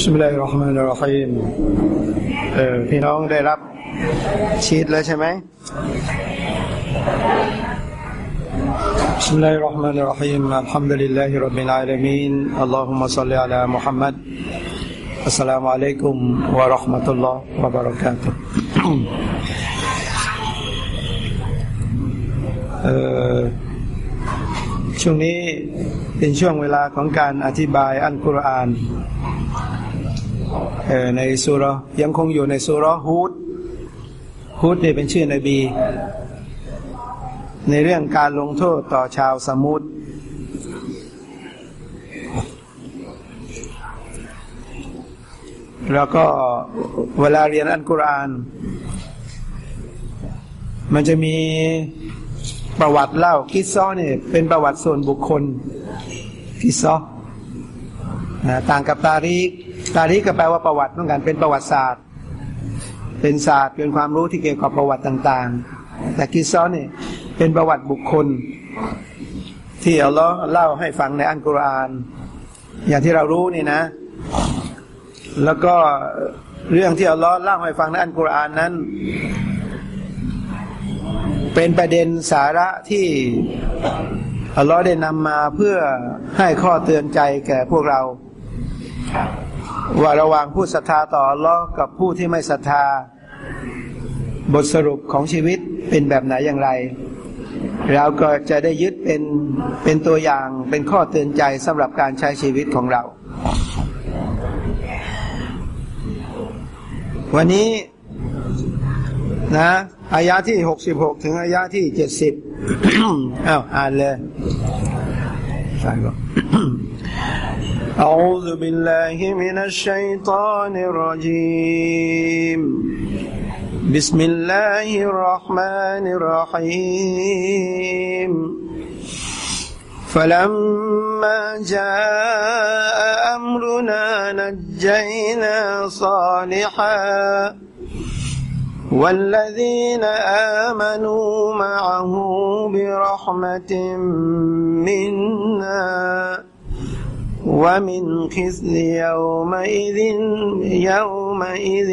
بسم الله الرحمن الرحيمเออพี่น้องได้รับชีตแล้วใช่ไหมبسم الله الرحمن الرحيم الحمد لله رب العالمين اللهم صل على محمد السلام عليكم ورحمة الله وبركاتهเอ่อช่วงนี้เป็นช่วงเวลาของการอธิบายอัลกุรอาน ในสุราะยังคงอยู่ในสุราะฮูดฮูดเนี่เป็นชื่อนบี ในเรื่องการลงโทษต่อชาวสมุทรแล้วก็เวลาเรียนอัลกุรอาน มันจะมีประวัติเล่ากิซซอเนี่ยเป็นประวัติส่วนบุคคลกิซซอต่างกับตารีก ตารีกก็แปลว่าประวัติเหมือนกันเป็นประวัติศาสตร์ เป็นศาสตร์เป็นความรู้ที่เกี่ยวกับประวัติต่างๆ แต่กิซซอเนี่ยเป็นประวัติบุคคล ที่อัลลอฮ์เล่าให้ฟังในอัลกุรอาน อย่างที่เรารู้นี่นะ แล้วก็เรื่องที่อัลลอฮ์เล่าให้ฟังในอัลกุรอานนั้น เป็นประเด็นสาระที่อัลลอฮ์ได้นำมาเพื่อให้ข้อเตือนใจแก่พวกเรา ว่าระหว่างผู้ศรัทธาต่ออัลลอฮ์กับผู้ที่ไม่ศรัทธา บทสรุปของชีวิตเป็นแบบไหนอย่างไร เราก็จะได้ยึดเป็นเป็นตัวอย่างเป็นข้อเตือนใจสำหรับการใช้ชีวิตของเรา วันนี้นะอายะที่หกสิบหกถึงอายะที่เจ็ดสิบอ้าวอ่านเลยใช่ก็ أعوذ بالله من الشيطان الرجيم. بسم الله الرحمن الرحيم فلما جاء أمرنا نجينا صالحا والذين آمنوا معه برحمة منا ومن خزي يومئذ يومئذ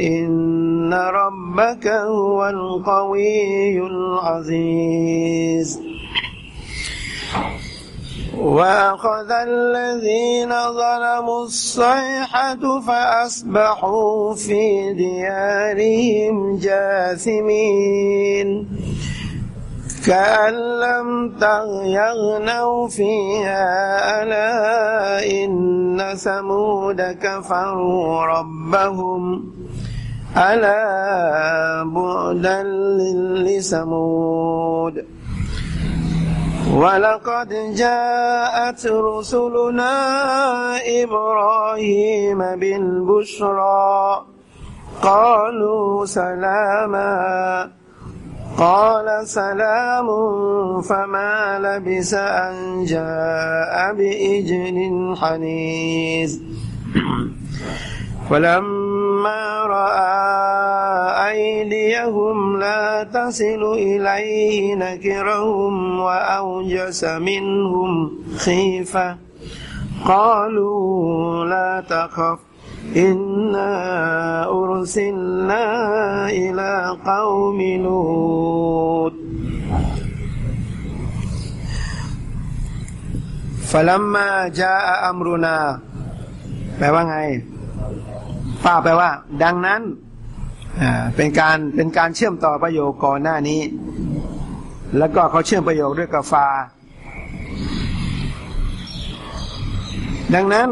إن ربك هو القوي العزيز. وأخذ الذين ظلموا الصيحة فأصبحوا في ديارهم جاثمين. كأن لم يغنوا فيها ألا إن ثمود كفروا ربهم؟ ألا بعدا لثمود؟ ولقد جاءت رسلنا إبراهيم بالبشرى قالوا سلاما قال سلام فما لبس أن جاء بإجل حنيز فلما رأى أيديهم لا تصل إليه نكرهم وأوجس منهم خيفة. قالوا لا تخف إنا أرسلنا إلى قوم لوط فلما جاء أمرنا แปลว่าไง ป้าแปลว่า ดังนั้นเป็นการเป็นการเชื่อมต่อประโยคก่อนหน้านี้ แล้วก็เขาเชื่อมประโยคด้วยกาฟา ดังนั้น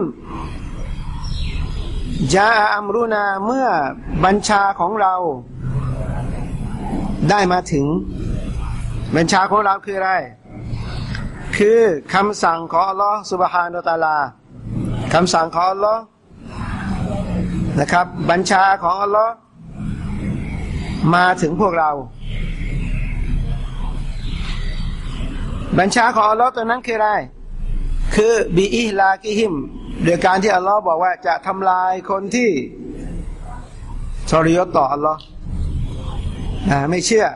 ยาอัมรุนาเมื่อบัญชาของเราได้มาถึง บัญชาของเราคืออะไร คือคำสั่งของอัลลอฮ์สุบฮานุตาลาคำสั่งของอัลลอฮ์นะครับ บัญชาของอัลลอฮ์มาถึงพวกเรา บัญชาของอัลลอฮ์ตัวนั้นคืออะไร คือบีอิลากิฮิม โดยการที่อัลลอฮ์บอกว่าจะทำลายคนที่ทรยศต่ออัลลอฮ์นะไม่เชื่อ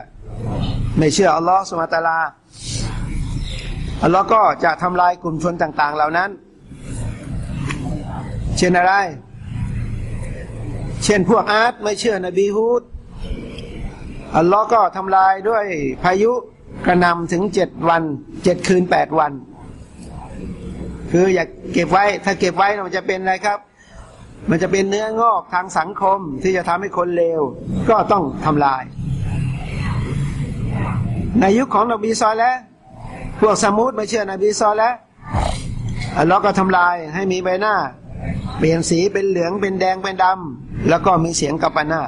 ไม่เชื่ออัลลอฮ์สุมาตาลาอัลลอฮ์ก็จะทำลายกลุ่มชนต่าง ๆ เหล่านั้น เช่นอะไร เช่นพวกอาร์ตไม่เชื่อนบีฮูดอัลลอฮ์ก็ทำลายด้วยพายุกระนำถึงเจ็ดวันเจ็ดคืนแปดวัน คืออย่าเก็บไว้ ถ้าเก็บไว้มันจะเป็นอะไรครับ มันจะเป็นเนื้องอกทางสังคมที่จะทำให้คนเลว ก็ต้องทำลาย ในยุคของนบีซอแล้ว พวกสมุดไม่เชื่อนบีซอแล้วอัลลอฮ์ก็ทำลายให้มีใบหน้า เปลี่ยนสีเป็นเหลืองเป็นแดงเป็นดำแล้วก็มีเสียงกัปนา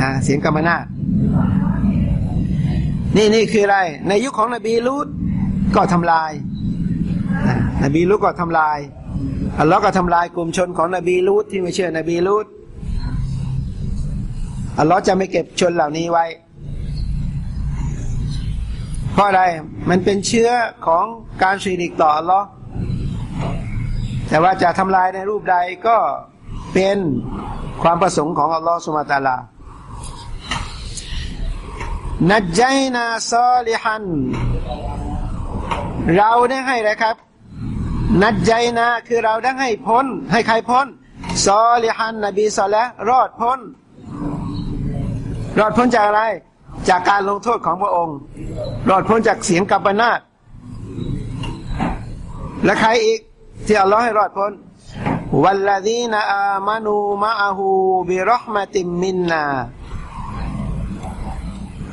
นะเสียงกัปนานี่นี่คืออะไร ในยุคของนบีลูดก็ทำลาย นบีลูดก็ทำลายอัลลอฮ์ก็ทำลายกลุ่มชนของนบีลูดที่ไม่เชื่อนบีลูดอัลลอฮ์จะไม่เก็บชนเหล่านี้ไว้ เพราะอะไรมันเป็นเชื้อของการชีริกต่ออัลลอฮ์แต่ว่าจะทำลายในรูปใดก็เป็นความประสงค์ของอัลลอฮ์สุมาตาลานัจใจนาซอลิฮัน เราได้ให้อะครับ นัจใจนาคือเราได้ให้พ้น ให้ใครพ้นซอลิฮันนบีซอและรอดพ้น รอดพ้นจากอะไร จากการลงโทษของพระองค์ รอดพ้นจากเสียงกับนาตและใครอีกที่อัลลอฮ์ให้รอดพ้นวัลลดีนอามานูมะอาหูบิรหมติมมินนา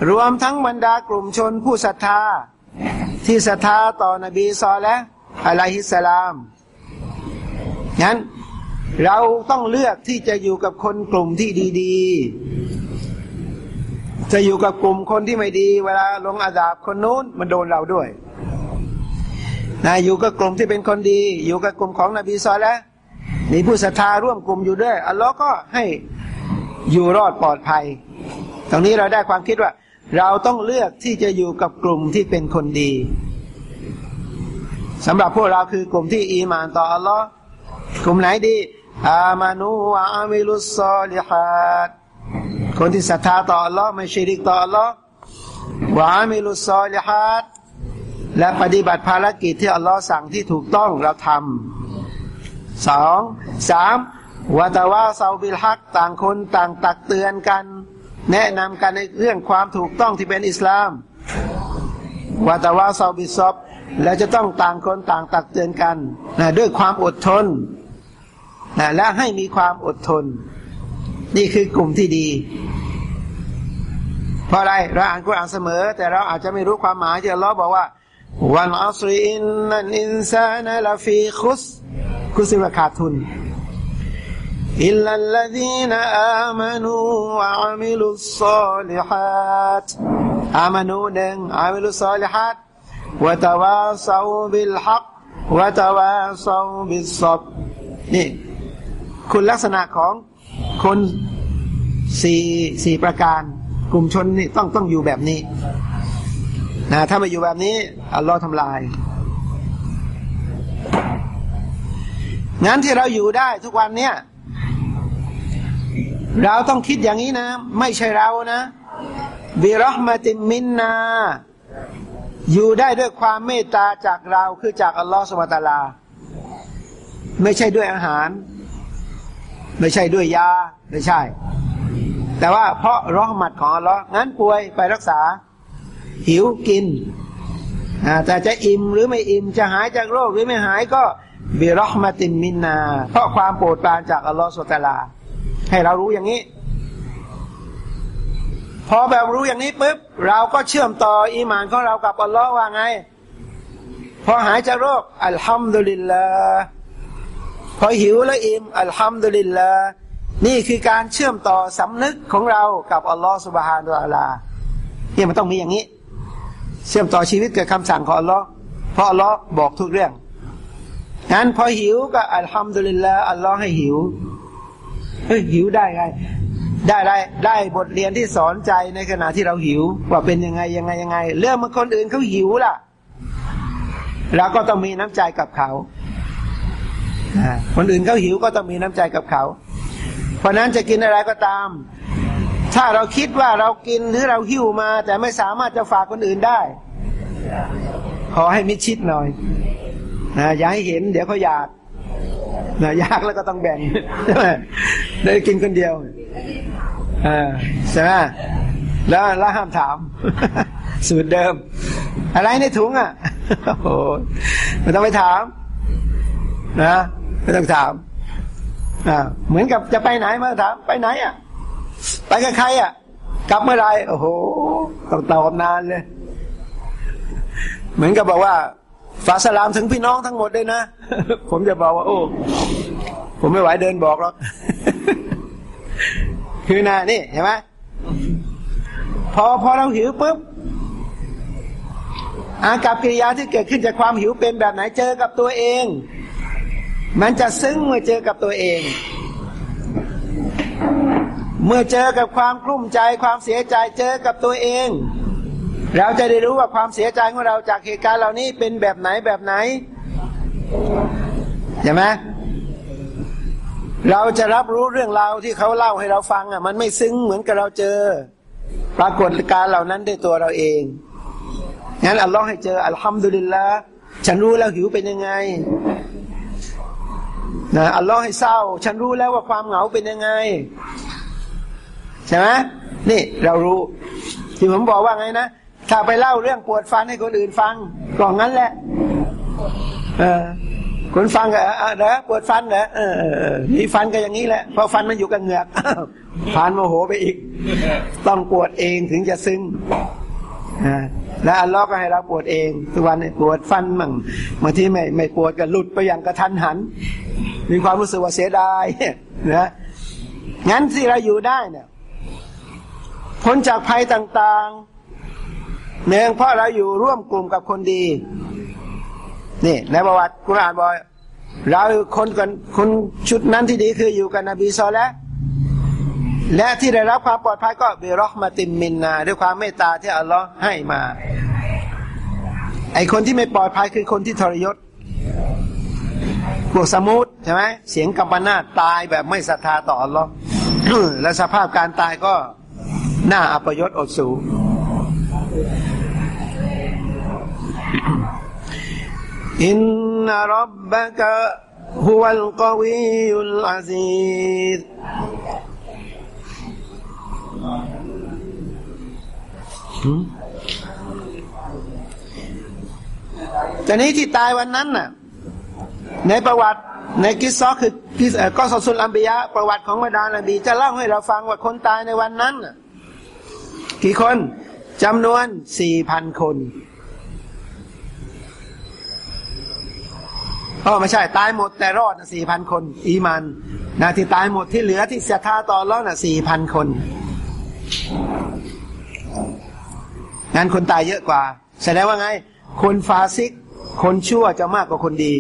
รวมทั้งบรรดากลุ่มชนผู้ศรัทธา ที่ศรัทธาต่อนบีซอและ อะลัยฮิสลามงั้นเราต้องเลือกที่จะอยู่กับคนกลุ่มที่ดีๆ จะอยู่กับกลุ่มคนที่ไม่ดี เวลาลงอาดาบคนนู้นมันโดนเราด้วยนะอยู่กับกลุ่มที่เป็นคนดี อยู่กับกลุ่มของนบีซอและมีผู้ศรัทธาร่วมกลุ่มอยู่ด้วยอัลลอฮ์ก็ให้อยู่รอดปลอดภัย ตรงนี้เราได้ความคิดว่า เราต้องเลือกที่จะอยู่กับกลุ่มที่เป็นคนดี สำหรับพวกเราคือกลุ่มที่อีมานต่ออัลลอฮ์กลุ่มไหนดีอามานูวะอามิลุสซอลิฮัดคนที่ศรัทธาต่ออัลลอฮ์ไม่ชิริกต่ออัลลอฮ์วะอามิลุสซอลิฮัดและปฏิบัติภารกิจที่อัลลอฮ์สั่งที่ถูกต้องเราทำสองสามวะตะวาซาบิลฮักต่างคนต่างตักเตือนกัน แนะนำกันในเรื่องความถูกต้องที่เป็นอิสลามวาตาวาซาบิซอบ และจะต้องต่างคนต่างตักเตือนกันนะด้วยความอดทนนะและให้มีความอดทน นี่คือกลุ่มที่ดี เพราะอะไรเราอ่านกุรอานเสมอ แต่เราอาจจะไม่รู้ความหมายที่อัลลอฮ์บอกว่า والعصر إن الإنسان لفي خس خسرขาดทุนإلا الذين آمنوا وعملوا الصالحات آمنواหนึ่งعملوا الصالحات وتواصوا بالحق وتواصوا بالصبرนี่ คุณลักษณะของคนสี่สี่ประการ กลุ่มชนนี่ต้องต้องอยู่แบบนี้นะถ้าไม่อยู่แบบนี้ อัลลอฮ์ทำลาย งั้นที่เราอยู่ได้ทุกวันเนี้ยเราต้องคิดอย่างนี้นะ ไม่ใช่เรานะบิรหมติมินนา อยู่ได้ด้วยความเมตตาจากเราคือจากอัลลอฮฺสุบตาลา ไม่ใช่ด้วยอาหาร ไม่ใช่ด้วยยา ไม่ใช่ แต่ว่าเพราะรอหมัดของอัลลอฮ์งั้นป่วยไปรักษา หิวกินแต่จะอิ่มหรือไม่อิ่มจะหายจากโรคหรือไม่หายก็บิรหมติมินนา เพราะความโปรดปรานจากอัลลอฮฺสุบตาลา ให้เรารู้อย่างนี้ พอแบบรู้อย่างนี้ปุ๊บเราก็เชื่อมต่ออีมานของเรากับอัลลอฮ์ว่าไง พอหายจากโรคอัลฮัมดุลิลลาพอหิวแล้วอิ่มอัลฮัมดุลิลลานี่คือการเชื่อมต่อสำนึกของเรากับอัลลอฮ์สุบฮานุอัลลานี่มันต้องมีอย่างนี้ เชื่อมต่อชีวิตกับคำสั่งของอัลลอฮ์เพราะอัลลอฮ์บอกทุกเรื่องงั้นพอหิวก็อัลฮัมดุลิลลาอัลลอฮ์ให้หิวเฮ้ยหิวได้ไง ได้ได้ได้บทเรียนที่สอนใจในขณะที่เราหิว ว่าเป็นยังไงยังไงยังไง เรื่องมันคนอื่นเขาหิวล่ะเราก็ต้องมีน้ำใจกับเขาคนอื่นเขาหิวก็ต้องมีน้ำใจกับเขา เพราะนั้นจะกินอะไรก็ตาม ถ้าเราคิดว่าเรากินหรือเราหิวมา แต่ไม่สามารถจะฝากคนอื่นได้ ขอให้มิชิดหน่อยนะอย่าให้เห็น เดี๋ยวเขาอยากนะยากแล้วก็ต้องแบ่งได้กินคนเดียว อ่าใช่ไหมแล้วแล้วห้ามถาม สูตรเดิม อะไรในถุงอะโอ้ไม่ต้องไปถาม นะไม่ต้องถามอ่าเหมือนกับจะไปไหนมาถาม ไปไหนอะ ไปกับใครอะ กลับเมื่อไรโอ้โหต้องตอบนานเลย เหมือนกับบอกว่าฝาสลามถึงพี่น้องทั้งหมดเลยนะ ผมจะบอกว่า โอ้ ผมไม่ไหวเดินบอกหรอก คือนานี่เห็นไหมพอพอเราหิวปุ๊บอากับกิริยาที่เกิดขึ้นจากความหิวเป็นแบบไหนเจอกับตัวเอง มันจะซึ้งเมื่อเจอกับตัวเอง เมื่อเจอกับความกลุ้มใจความเสียใจเจอกับตัวเอง เราจะได้รู้ว่าความเสียใจของเราจากเหตุการณ์เหล่านี้เป็นแบบไหนแบบไหนเห็นไหม เราจะรับรู้เรื่องราวที่เขาเล่าให้เราฟังอะ มันไม่ซึ้งเหมือนกับเราเจอ ปรากฏการเหล่านั้นด้วยตัวเราเอง งั้นอัลลอฮ์ให้เจออัลฮัมดุลิลละฉันรู้แล้วหิวเป็นยังไงนะอัลลอฮ์ให้เศร้า ฉันรู้แล้วว่าความเหงาเป็นยังไง ใช่ไหมนี่เรารู้ ที่ผมบอกว่าไงนะ ถ้าไปเล่าเรื่องปวดฟันให้คนอื่นฟังก็งั้นแหละ เออ คนฟังก็เออเปวดฟันเหรอเออมีฟันก็อย่างนี้แหละเพราะฟันมันอยู่กับเหงือกผ่านโมโหไปอีก ต้องปวดเองถึงจะซึ้งและอัลลอฮ์ก็ให้เราปวดเองทุกวันปวดฟันมั่งบางทีไม่ไม่ปวดก็หลุดไปอย่างกระทันหัน มีความรู้สึกว่าเสียดายนะงั้นที่เราอยู่ได้เนี่ยพ้นจากภัยต่างๆเนื่องเพราะเราอยู่ร่วมกลุ่มกับคนดี นี่ในประวัติกุรอานบอกเราคนกันคนชุดนั้นที่ดีคืออยู่กับนบีซอและและที่ได้รับความปลอดภัยก็เบรอห์มาติมมินนา ด้วยความเมตตาที่อัลลอฮ์ให้มา ไอคนที่ไม่ปลอดภัยคือคนที่ทรยศพวกสมุทใช่ไหมเสียงกัมปนาตตายแบบไม่ศรัทธาต่ออัลลอฮ์และสภาพการตายก็น่าอัปยศอดสู อินนรับบะกะฮุวัลกวียุลอาซีซแต่นี้ที่ตายวันนั้นน่ะ ในประวัติในกิสซอคือกิสก็สสุลอัมบียะประวัติของบรรดาอัมบีจะเล่าให้เราฟังว่าคนตายในวันนั้นน่ะกี่คนจำนวนสี่พันคน อ๋อไม่ใช่ตายหมดแต่รอดนะสี่พันคน อีมันนะที่ตายหมดที่เหลือที่เสียท่าต่อรอดนะสี่พันคนงั้นคนตายเยอะกว่า แสดงว่าไง คนฟาซิก คนชั่วจะมากกว่าคนดี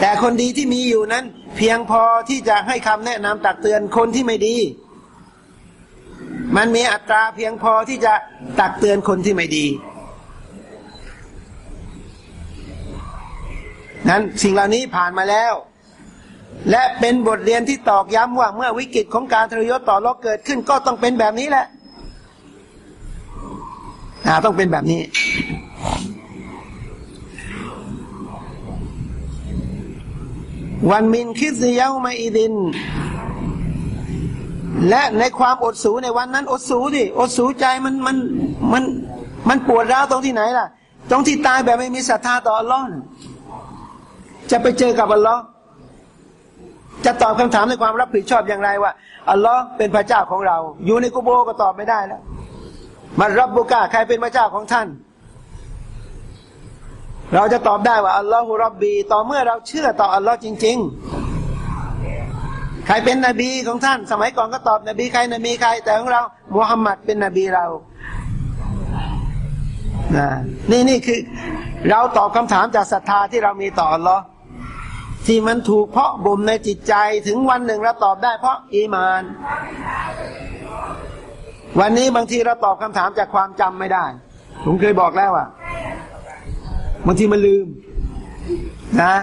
แต่คนดีที่มีอยู่นั้น เพียงพอที่จะให้คำแนะนำตักเตือนคนที่ไม่ดี มันมีอัตราเพียงพอที่จะตักเตือนคนที่ไม่ดี นั้นสิ่งเหล่านี้ผ่านมาแล้ว และเป็นบทเรียนที่ตอกย้ำว่าเมื่อวิกฤตของการทรยศต่อรบเกิดขึ้นก็ต้องเป็นแบบนี้แหละต้องเป็นแบบนี้ วันมินคิดเยามาอีดิน และในความอดสูในวันนั้นอดสูดิอดสูใจมันมันมันมันปวดร้าวตรงที่ไหนล่ะ ตรงที่ตายแบบไม่มีศรัทธาต่ออัลลอฮ์ จะไปเจอกับอัลลอฮ์จะตอบคำถามในความรับผิดชอบอย่างไรว่าอัลลอฮ์เป็นพระเจ้าของเรา อยู่ในกุโบก็ตอบไม่ได้แล้วมันรับบุกาใครเป็นพระเจ้าของท่าน เราจะตอบได้ว่าอัลลอฮฺรับบี ต่อเมื่อเราเชื่อต่ออัลลอฮ์จริง ๆ ใครเป็นนบีของท่าน สมัยก่อนก็ตอบนบีใครนบีใคร แต่ของเรามุฮัมมัดเป็นนบีเรานะนี่นี่คือ เราตอบคำถามจากศรัทธาที่เรามีต่ออัลลอฮ์ ที่มันถูกเพาะบ่มในจิตใจถึงวันหนึ่งเราตอบได้เพราะอีมาน วันนี้บางทีเราตอบคำถามจากความจำไม่ได้ ผมเคยบอกแล้วอะบางทีมันลืม นะ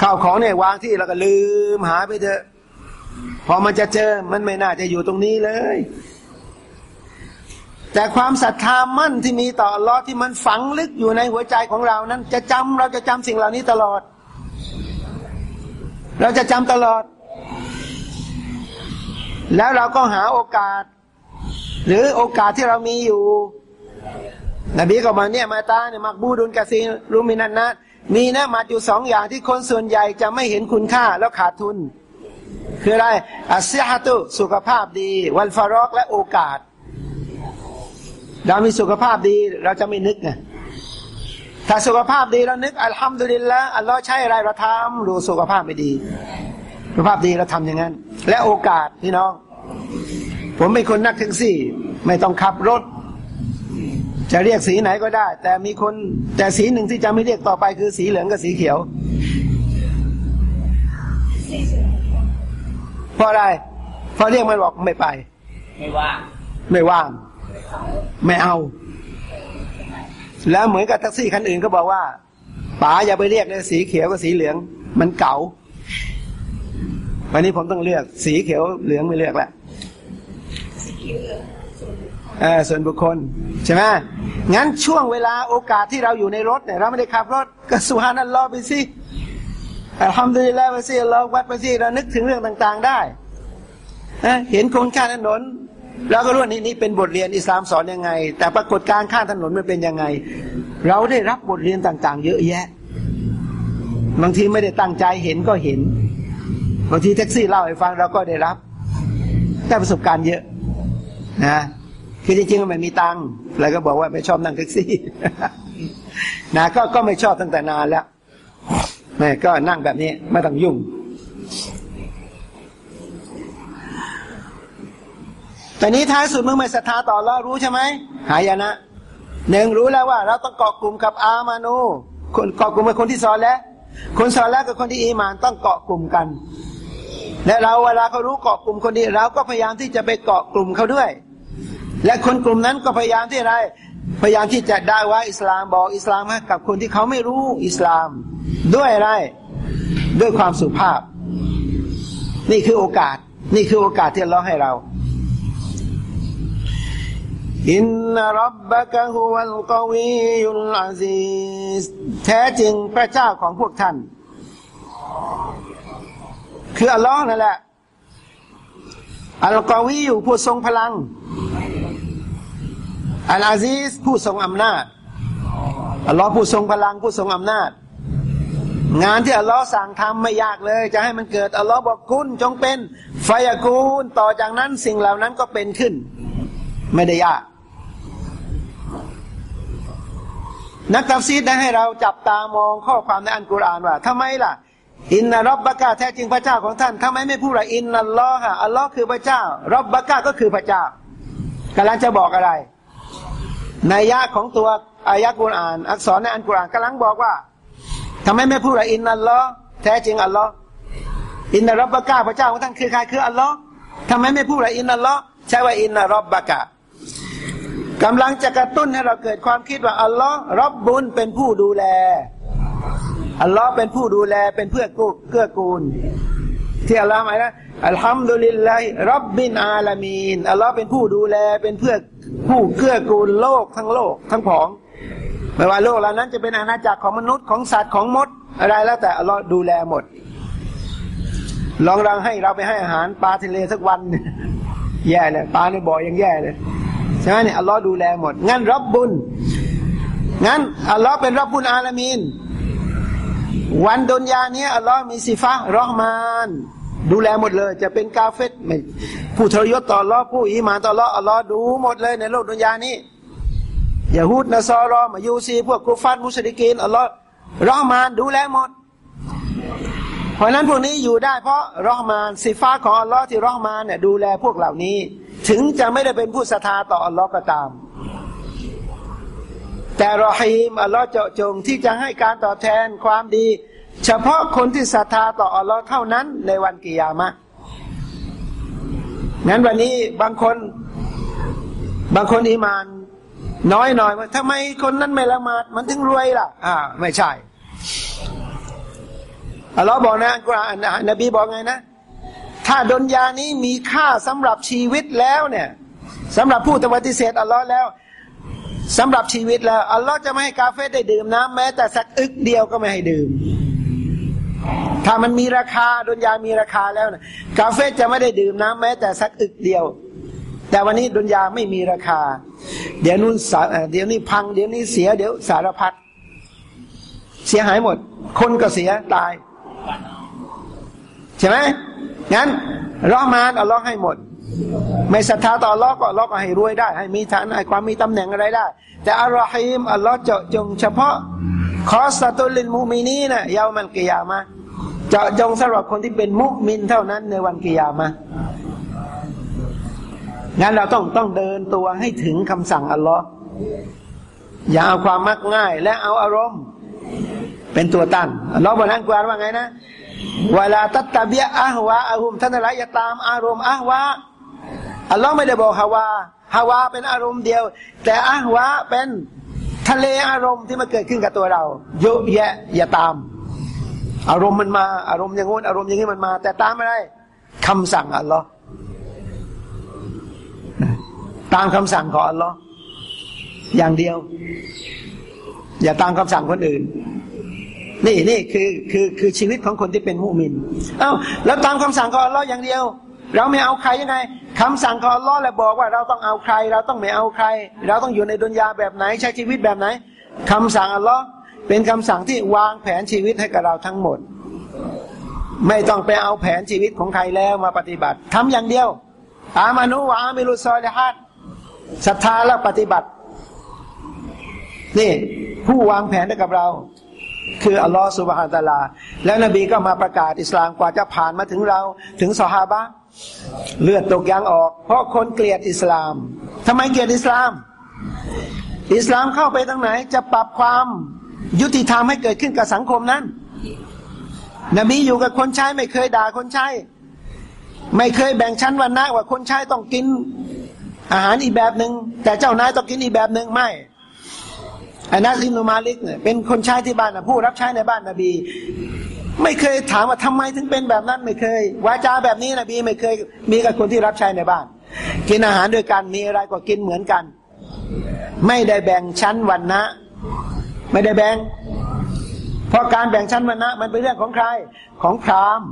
ข้าวของเนี่ยวางที่เราก็ลืมหาไปเถอะ พอมันจะเจอมันไม่น่าจะอยู่ตรงนี้เลย แต่ความศรัทธามั่นที่มีต่อลอที่มันฝังลึกอยู่ในหัวใจของเรานั้น จะจำเราจะจำสิ่งเหล่านี้ตลอด เราจะจำตลอด แล้วเราก็หาโอกาส หรือโอกาสที่เรามีอยู่ นบีก็มาเนี่ยมาตาเนี่ยมักบูดุลกาซีรุมินันนะมีนะมาอยู่สองอย่างที่คนส่วนใหญ่จะไม่เห็นคุณค่าแล้วขาดทุน คืออะไรอัสซิฮตุสุขภาพดี วันฟารอกและโอกาส เรามีสุขภาพดีเราจะไม่นึกไง ถ้าสุขภาพดีเรานึกอัลฮัมดุลิลละอัลลอฮ์ใช้อะไรเราทำดูสุขภาพไม่ดี สุขภาพดีเราทำอย่างนั้น และโอกาสพี่น้อง ผมเป็นคนนักแท็กซี่ ไม่ต้องขับรถ จะเรียกสีไหนก็ได้ แต่มีคนแต่สีหนึ่งที่จะไม่เรียกต่อไปคือสีเหลืองกับสีเขียวเพราะอะไรเพราะเรียกมันบอกไม่ไป ไม่ว่างไม่ว่างไม่เอา แล้วเหมือนกับแท็กซี่คันอื่นก็บอกว่าป๋าอย่าไปเรียกเลยสีเขียวกับสีเหลือง มันเก่า วันนี้ผมต้องเลือก สีเขียวเหลืองไม่เลือกละเออส่วนบุคคลใช่ไหมงั้นช่วงเวลาโอกาสที่เราอยู่ในรถเนี่ยเราไม่ได้ขับรถก็สุฮานัลลอฮ์ไปสิอัลฮัมดุลิลลาห์ไปสิเราวัดไปสิเรานึกถึงเรื่องต่าง ๆ ได้เห็นคนข้าถนน เราก็รู้ว่านี่นี่เป็นบทเรียนอิสลามสอนยังไง แต่ปรากฏการข้ามถนนมันเป็นยังไง เราได้รับบทเรียนต่างๆ เยอะแยะ บางทีไม่ได้ตั้งใจเห็นก็เห็น บางทีแท็กซี่เล่าให้ฟังเราก็ได้รับได้ประสบการณ์เยอะนะคือจริงๆมันไม่มีตังค์แล้วก็บอกว่าไม่ชอบนั่งแท็กซี่นะก็ก็ไม่ชอบตั้งแต่นานแล้วแม่ก็นั่งแบบนี้ไม่ต้องยุ่ง แต่นี้ท้ายสุดมึงไม่ศรัทธาต่อแล้วรู้ใช่ไหมหายนะหนึ่งรู้แล้วว่า เราต้องเกาะกลุ่มกับอามานูคนเกาะกลุ่มกับคนที่สอนแล้วคนสอนแล้วกับคนที่อีมานต้องเกาะกลุ่มกัน และเราเวลาเขารู้เกาะกลุ่มคนนี้เราก็พยายามที่จะไปเกาะกลุ่มเขาด้วย และคนกลุ่มนั้นก็พยายามที่อะไรพยายามที่จะได้ว่าอิสลามบอกอิสลามกับคนที่เขาไม่รู้อิสลาม ด้วยอะไร ด้วยความสุภาพ นี่คือโอกาส นี่คือโอกาสที่เราให้เรา อินนรับบะกะฮุวัลกวียุลอาซีแท้จริงพระเจ้าของพวกท่าน คืออัลลอฮ์นั่นแหละ อัลกอวีอยู่ผู้ทรงพลัง อัลอาซีสผู้ทรงอำนาจ อัลลอฮ์ผู้ทรงพลังผู้ทรงอำนาจ งานที่อัลลอฮ์สั่งทำไม่ยากเลย จะให้มันเกิด อัลลอฮ์บอกคุณจงเป็นไฟกูลต่อจากนั้นสิ่งเหล่านั้นก็เป็นขึ้น ไม่ได้ยาก นักตัฟซีรได้ให้เราจับตามองข้อความในอัลกุรอานว่าทำไมล่ะ إن ربكแท้จริงพระเจ้าของท่านทำไมไม่พูดว่าإن اللهอัลลอฮ์คือพระเจ้า ربكก็คือพระเจ้ากำลังจะบอกอะไรนัยยะของตัวอายะกุรอาน อักษรในอันกุรอานกำลังบอกว่าทำไมไม่พูดว่าอินนัลลอฮ์แท้จริงอัลลอฮ์อินนารับบะกาพระเจ้าของท่านคือใครคืออัลลอฮ์ทำไมไม่พูดว่าอินนัลลอฮ์ใช่ว่าอินนารับบะกา กำลังจะกระตุ้นให้เราเกิดความคิดว่าอัลลอฮ์รับบุญเป็นผู้ดูแล อัลลอฮ์เป็นผู้ดูแลเป็นเพื่อกูเกื้อกูล ที่อัลลอฮ์หมายนะอัลฮัมดุลิลลาฮิรับบินอาลามีนอัลลอฮ์เป็นผู้ดูแลเป็นเพื่อผู้เกื้อกูลโลกทั้งโลกทั้งผองไม่ว่าโลกเหล่านั้นจะเป็นอาณาจักรของมนุษย์ของสัตว์ของมดอะไรแล้วแต่อัลลอฮ์ดูแลหมด ลองรังให้เราไปให้อาหารปลาทะเลสักวัน แย่เลยปลาในบ่อยังแย่เลย ใช่ไหมเนี่ยอัลลอฮ์ดูแลหมด งั้นรับบุญ งั้นอัลลอฮ์เป็นรับบุญอาลามีน วันดุนยาเนี้ยอัลลอฮ์มีสิฟ้ารอห์มานดูแลหมดเลย จะเป็นกาเฟตไม่ผู้ทรยศต่ออัลลอผู้อีหมานต่ออัลลออัลลอฮ์ดูหมดเลยในโลกดุนยานี้ยาฮูดนะซอรอมายูซี พวกกุฟันมุสลิกีนอัลลอฮ์รอห์มานดูแลหมด เพราะนั้นพวกนี้อยู่ได้เพราะรอห์มานสิฟ้าของอัลลอฮ์ที่รอห์มานเนี่ยดูแลพวกเหล่านี้ ถึงจะไม่ได้เป็นผู้ศรัทธาต่ออัลลอฮ์ก็ตาม แต่รอฮีมอัลลอฮ์เจาะจงที่จะให้การตอบแทนความดี เฉพาะคนที่ศรัทธาต่ออัลลอฮ์เท่านั้นในวันกิยามะงั้นวันนี้บางคนบางคนอีมาน น้อยหน่อยว่าทำไมคนนั้นไม่ละหมาดมันถึงรวยล่ะ อ่า ไม่ใช่ อัลลอฮ์บอกนะกุรอานนบีบอกไงนะ ถ้าดนยานี้มีค่าสำหรับชีวิตแล้วเนี่ยสำหรับผู้ปฏิเสธอัลลอฮ์แล้วสำหรับชีวิตแล้ว อัลลอฮ์จะไม่ให้กาเฟได้ดื่มน้ำแม้แต่สักอึกเดียวก็ไม่ให้ดื่ม ถ้ามันมีราคาดนยามีราคาแล้วนะกาเฟจะไม่ได้ดื่มน้ำแม้แต่สักอึกเดียว แต่วันนี้ดนยาไม่มีราคา เดี๋ยวนู้นเดี๋ยวนี้พังเดี๋ยวนี้เสียเดี๋ยวสารพัดเสียหายหมด คนก็เสียตาย ใช่ไหมงั้นรอมานอัลลอฮ์ให้หมด ไม่ศรัทธาต่ออัลลอฮ์ก็อัลลอฮ์ก็ให้รวยได้ ให้มีฐานะความมีตำแหน่งอะไรได้ แต่อัลลอฮิมอัลลอฮ์เจาะจงเฉพาะคอสตุลินมุมินีนะยาวมันกิยามะเจาะจงสำหรับคนที่เป็นมุมินเท่านั้นในวันกิยามะงั้นเราต้องต้องเดินตัวให้ถึงคำสั่งอัลลอฮ์อย่าเอาความมักง่ายและเอาอารมณ์ เป็นตัวตั้งอัลลอฮ์บอกนั้นกวานว่าไงนะเวลาตัตตะเบียอะฮวาอาหุมท่านอะไรอย่าตามอารมณ์อะฮวาอัลลอฮ์ไม่ได้บอกฮาวาฮาวาเป็นอารมณ์เดียว แต่อะฮวาเป็นทะเลอารมณ์ที่มาเกิดขึ้นกับตัวเรา เยอะแยะอย่าตาม อารมณ์มันมาอารมณ์อย่างงู้นอารมณ์อย่างนี้มันมา แต่ตามอะไรคำสั่งอัลลอฮ์ตามคำสั่งของอัลลอฮ์อย่างเดียว อย่าตามคำสั่งคนอื่น นี่นี่คือคือคือชีวิตของคนที่เป็นมุมิน เอ้าแล้วตามคำสั่งของอัลลอฮ์อย่างเดียว เราไม่เอาใครยังไงคำสั่งของอัลลอฮ์แหละบอกว่าเราต้องเอาใคร เราต้องไม่เอาใคร เราต้องอยู่ในดุนยาแบบไหนใช้ชีวิตแบบไหนคำสั่งอัลลอฮ์เป็นคำสั่งที่วางแผนชีวิตให้กับเราทั้งหมด ไม่ต้องไปเอาแผนชีวิตของใครแล้วมาปฏิบัติทำอย่างเดียว อามานุวะอามิรุซอลิฮัดศรัทธาและปฏิบัติ นี่ ผู้วางแผนให้กับเรา คืออัลลอฮฺสุบฮานตะลา แล้วนบีก็มาประกาศอิสลามกว่าจะผ่านมาถึงเรา ถึงสฮาบะเลือดตกยางออก เพราะคนเกลียดอิสลามทำไมเกลียดอิสลาม อิสลามเข้าไปทางไหน จะปรับความยุติธรรมให้เกิดขึ้นกับสังคมนั้น นบีอยู่กับคนใช้ไม่เคยด่าคนใช้ไม่เคยแบ่งชั้นวันนะว่าคนใช้ต้องกินอาหารอีกแบบหนึ่งแต่เจ้านายต้องกินอีกแบบหนึ่งไม่ อานัสอิมนุมาลิกเนี่ยเป็นคนใช้ที่บ้านนะผู้รับใช้ในบ้านนบี ไม่เคยถามว่าทำไมถึงเป็นแบบนั้นไม่เคยวาจาแบบนี้นบีไม่เคยมีกับคนที่รับใช้ในบ้าน กินอาหารด้วยกันมีอะไรก็กินเหมือนกัน ไม่ได้แบ่งชั้นวันนะ ไม่ได้แบ่งเพราะการแบ่งชั้นวันนะมันเป็นเรื่องของใครของพราหมณ์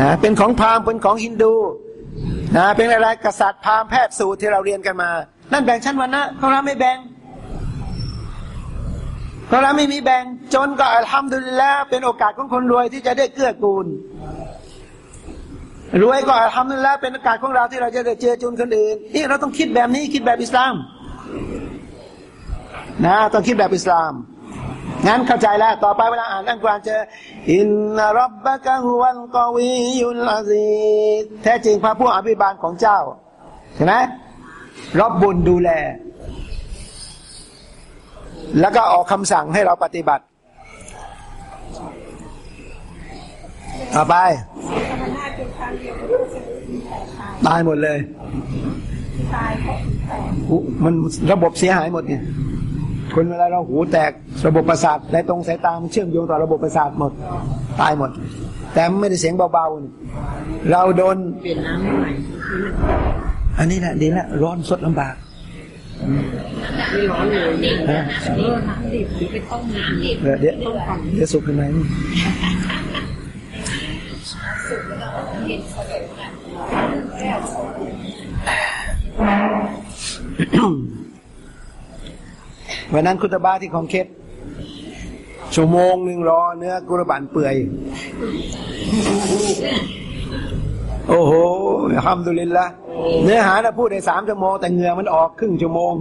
นะเป็นของพราหมณ์เป็นของฮินดูนะเป็นอะไรกษัตริย์พราหมณ์แพทย์สูตรที่เราเรียนกันมา นั่นแบ่งชั้นวันนะของเราไม่แบ่งของเราไม่มีแบ่งจนก็อัลฮัมดุลิลละเป็นโอกาสของคนรวยที่จะได้เกื้อกูลรวยก็อัลฮัมดุลิลละเป็นโอกาสของเราที่เราจะได้เจอจุนคนอื่นนี่เราต้องคิดแบบนี้คิดแบบอิสลาม นะต้องคิดแบบอิสลามงั้นเข้าใจแล้ว ต่อไปเวลาอ่านอัลกุรอานเจออินนารับบะกะฮุวัลกอวียุลอาซีแท้จริงพระผู้อภิบาลของเจ้าใช่ไหม รบบุญดูแล แล้วก็ออกคำสั่งให้เราปฏิบัติต่อไปตายหมดเลยมันระบบเสียหายหมดเนี่ยคนเวลาเราหูแตกระบบประสาทและตรงสายตามันเชื่อมโยงต่อระบบประสาทหมด ตายหมด แต่ไม่ได้เสียงเบาๆเราโดนเปลี่ยนน้ำใหม่ อันนี้แหละดีละร้อนสดลำบากไม่ร้อนเลยฮะน้ำดิบไปต้มน้ำดิบเดี๋ยวเดี๋ยวสุกขึ้นไหมวันนั้นคุตบ้าที่ของเคสชั่วโมงหนึ่งรอเนื้อกุรบันเปื่อย โอ้โหทำดุลินละเนื้อหาเราพูดในสามชั่วโมงแต่เหงื่อมันออกครึ่งชั่วโมง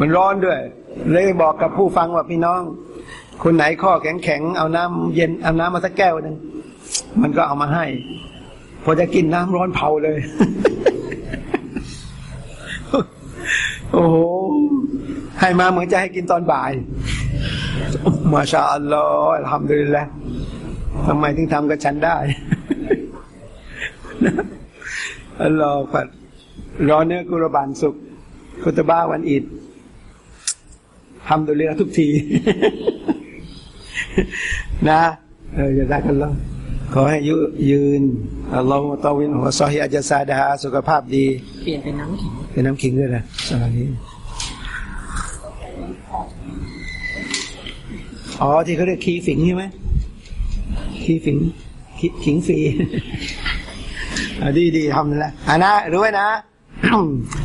มันร้อนด้วย เลยบอกกับผู้ฟังว่าพี่น้อง คนไหนข้อแข็งแข็งเอาน้ำเย็นเอาน้ำมาสักแก้วหนึ่งมันก็เอามาให้ พอจะกินน้ำร้อนเผาเลย โอ้โหให้มาเหมือนจะให้กินตอนบ่าย มาชาอัลลอฮ์ทำดีแล้วทำไมถึงทำกับฉันได้ อัลลอฝัดรอเนื้อกุรบานสุกคุตบ้าวันอิดทำตัวเรือทุกที นะเออจะได้กันแล้วขอให้ยืยืนอัลลอฮฺตอวินหัวซอฮิอาจซาดาสุขภาพดี เปลี่ยนเป็นน้ำขิง เป็นน้ำขิงด้วยนะสวัสดีอ๋อที่เขาเรียกคีฝิงใช่ไหมคีฝิงขิงฟรี ดีดีทำนั่แหละอ่านะรู้ไว้นะ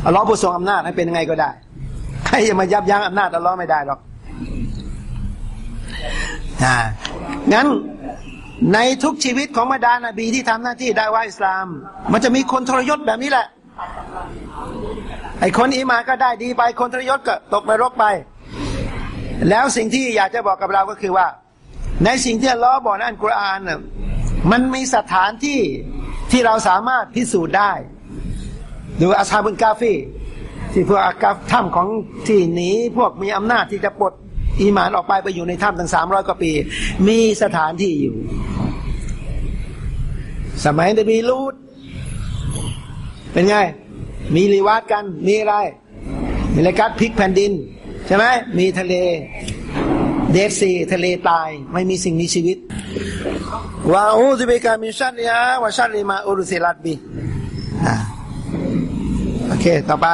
อัลลอฮ์ผู้ทรงอำนาจให้เป็นยังไงก็ได้ใครจะมายับยั้งอำนาจอัลลอฮ์ไม่ได้หรอกอ่างั้นในทุกชีวิตของบรรดานาบีที่ทำหน้าที่ได้ว่าอิสลาม มันจะมีคนทรยศแบบนี้แหละ ไอ้คนอีมาก็ได้ดีไปคนทรยศก็ตกนรกไป แล้วสิ่งที่อยากจะบอกกับเราก็คือว่า ในสิ่งที่อัลลอฮ์บอกในอันกุรอานมันมีสถานที่ ที่เราสามารถพิสูจน์ได้ดูอาซาบุนกาฟีที่พวกอากาถ้ำของที่หนีพวกมีอำนาจที่จะปลดอีหมานออกไปไปอยู่ในถ้ำตั้งสามร้อยกว่าปี มีสถานที่อยู่ สมัยนบีลูดเป็นไง มีรีวาดกัน มีอะไร มีรายการพลิกแผ่นดิน ใช่ไหมมีทะเล เดฟซีทะเลตายไม่มีสิ่งมีชีวิตวาอูซิเบกามิชัดยาวาชัดลิมาอุรุสิลัดบีโอเค ต่อไป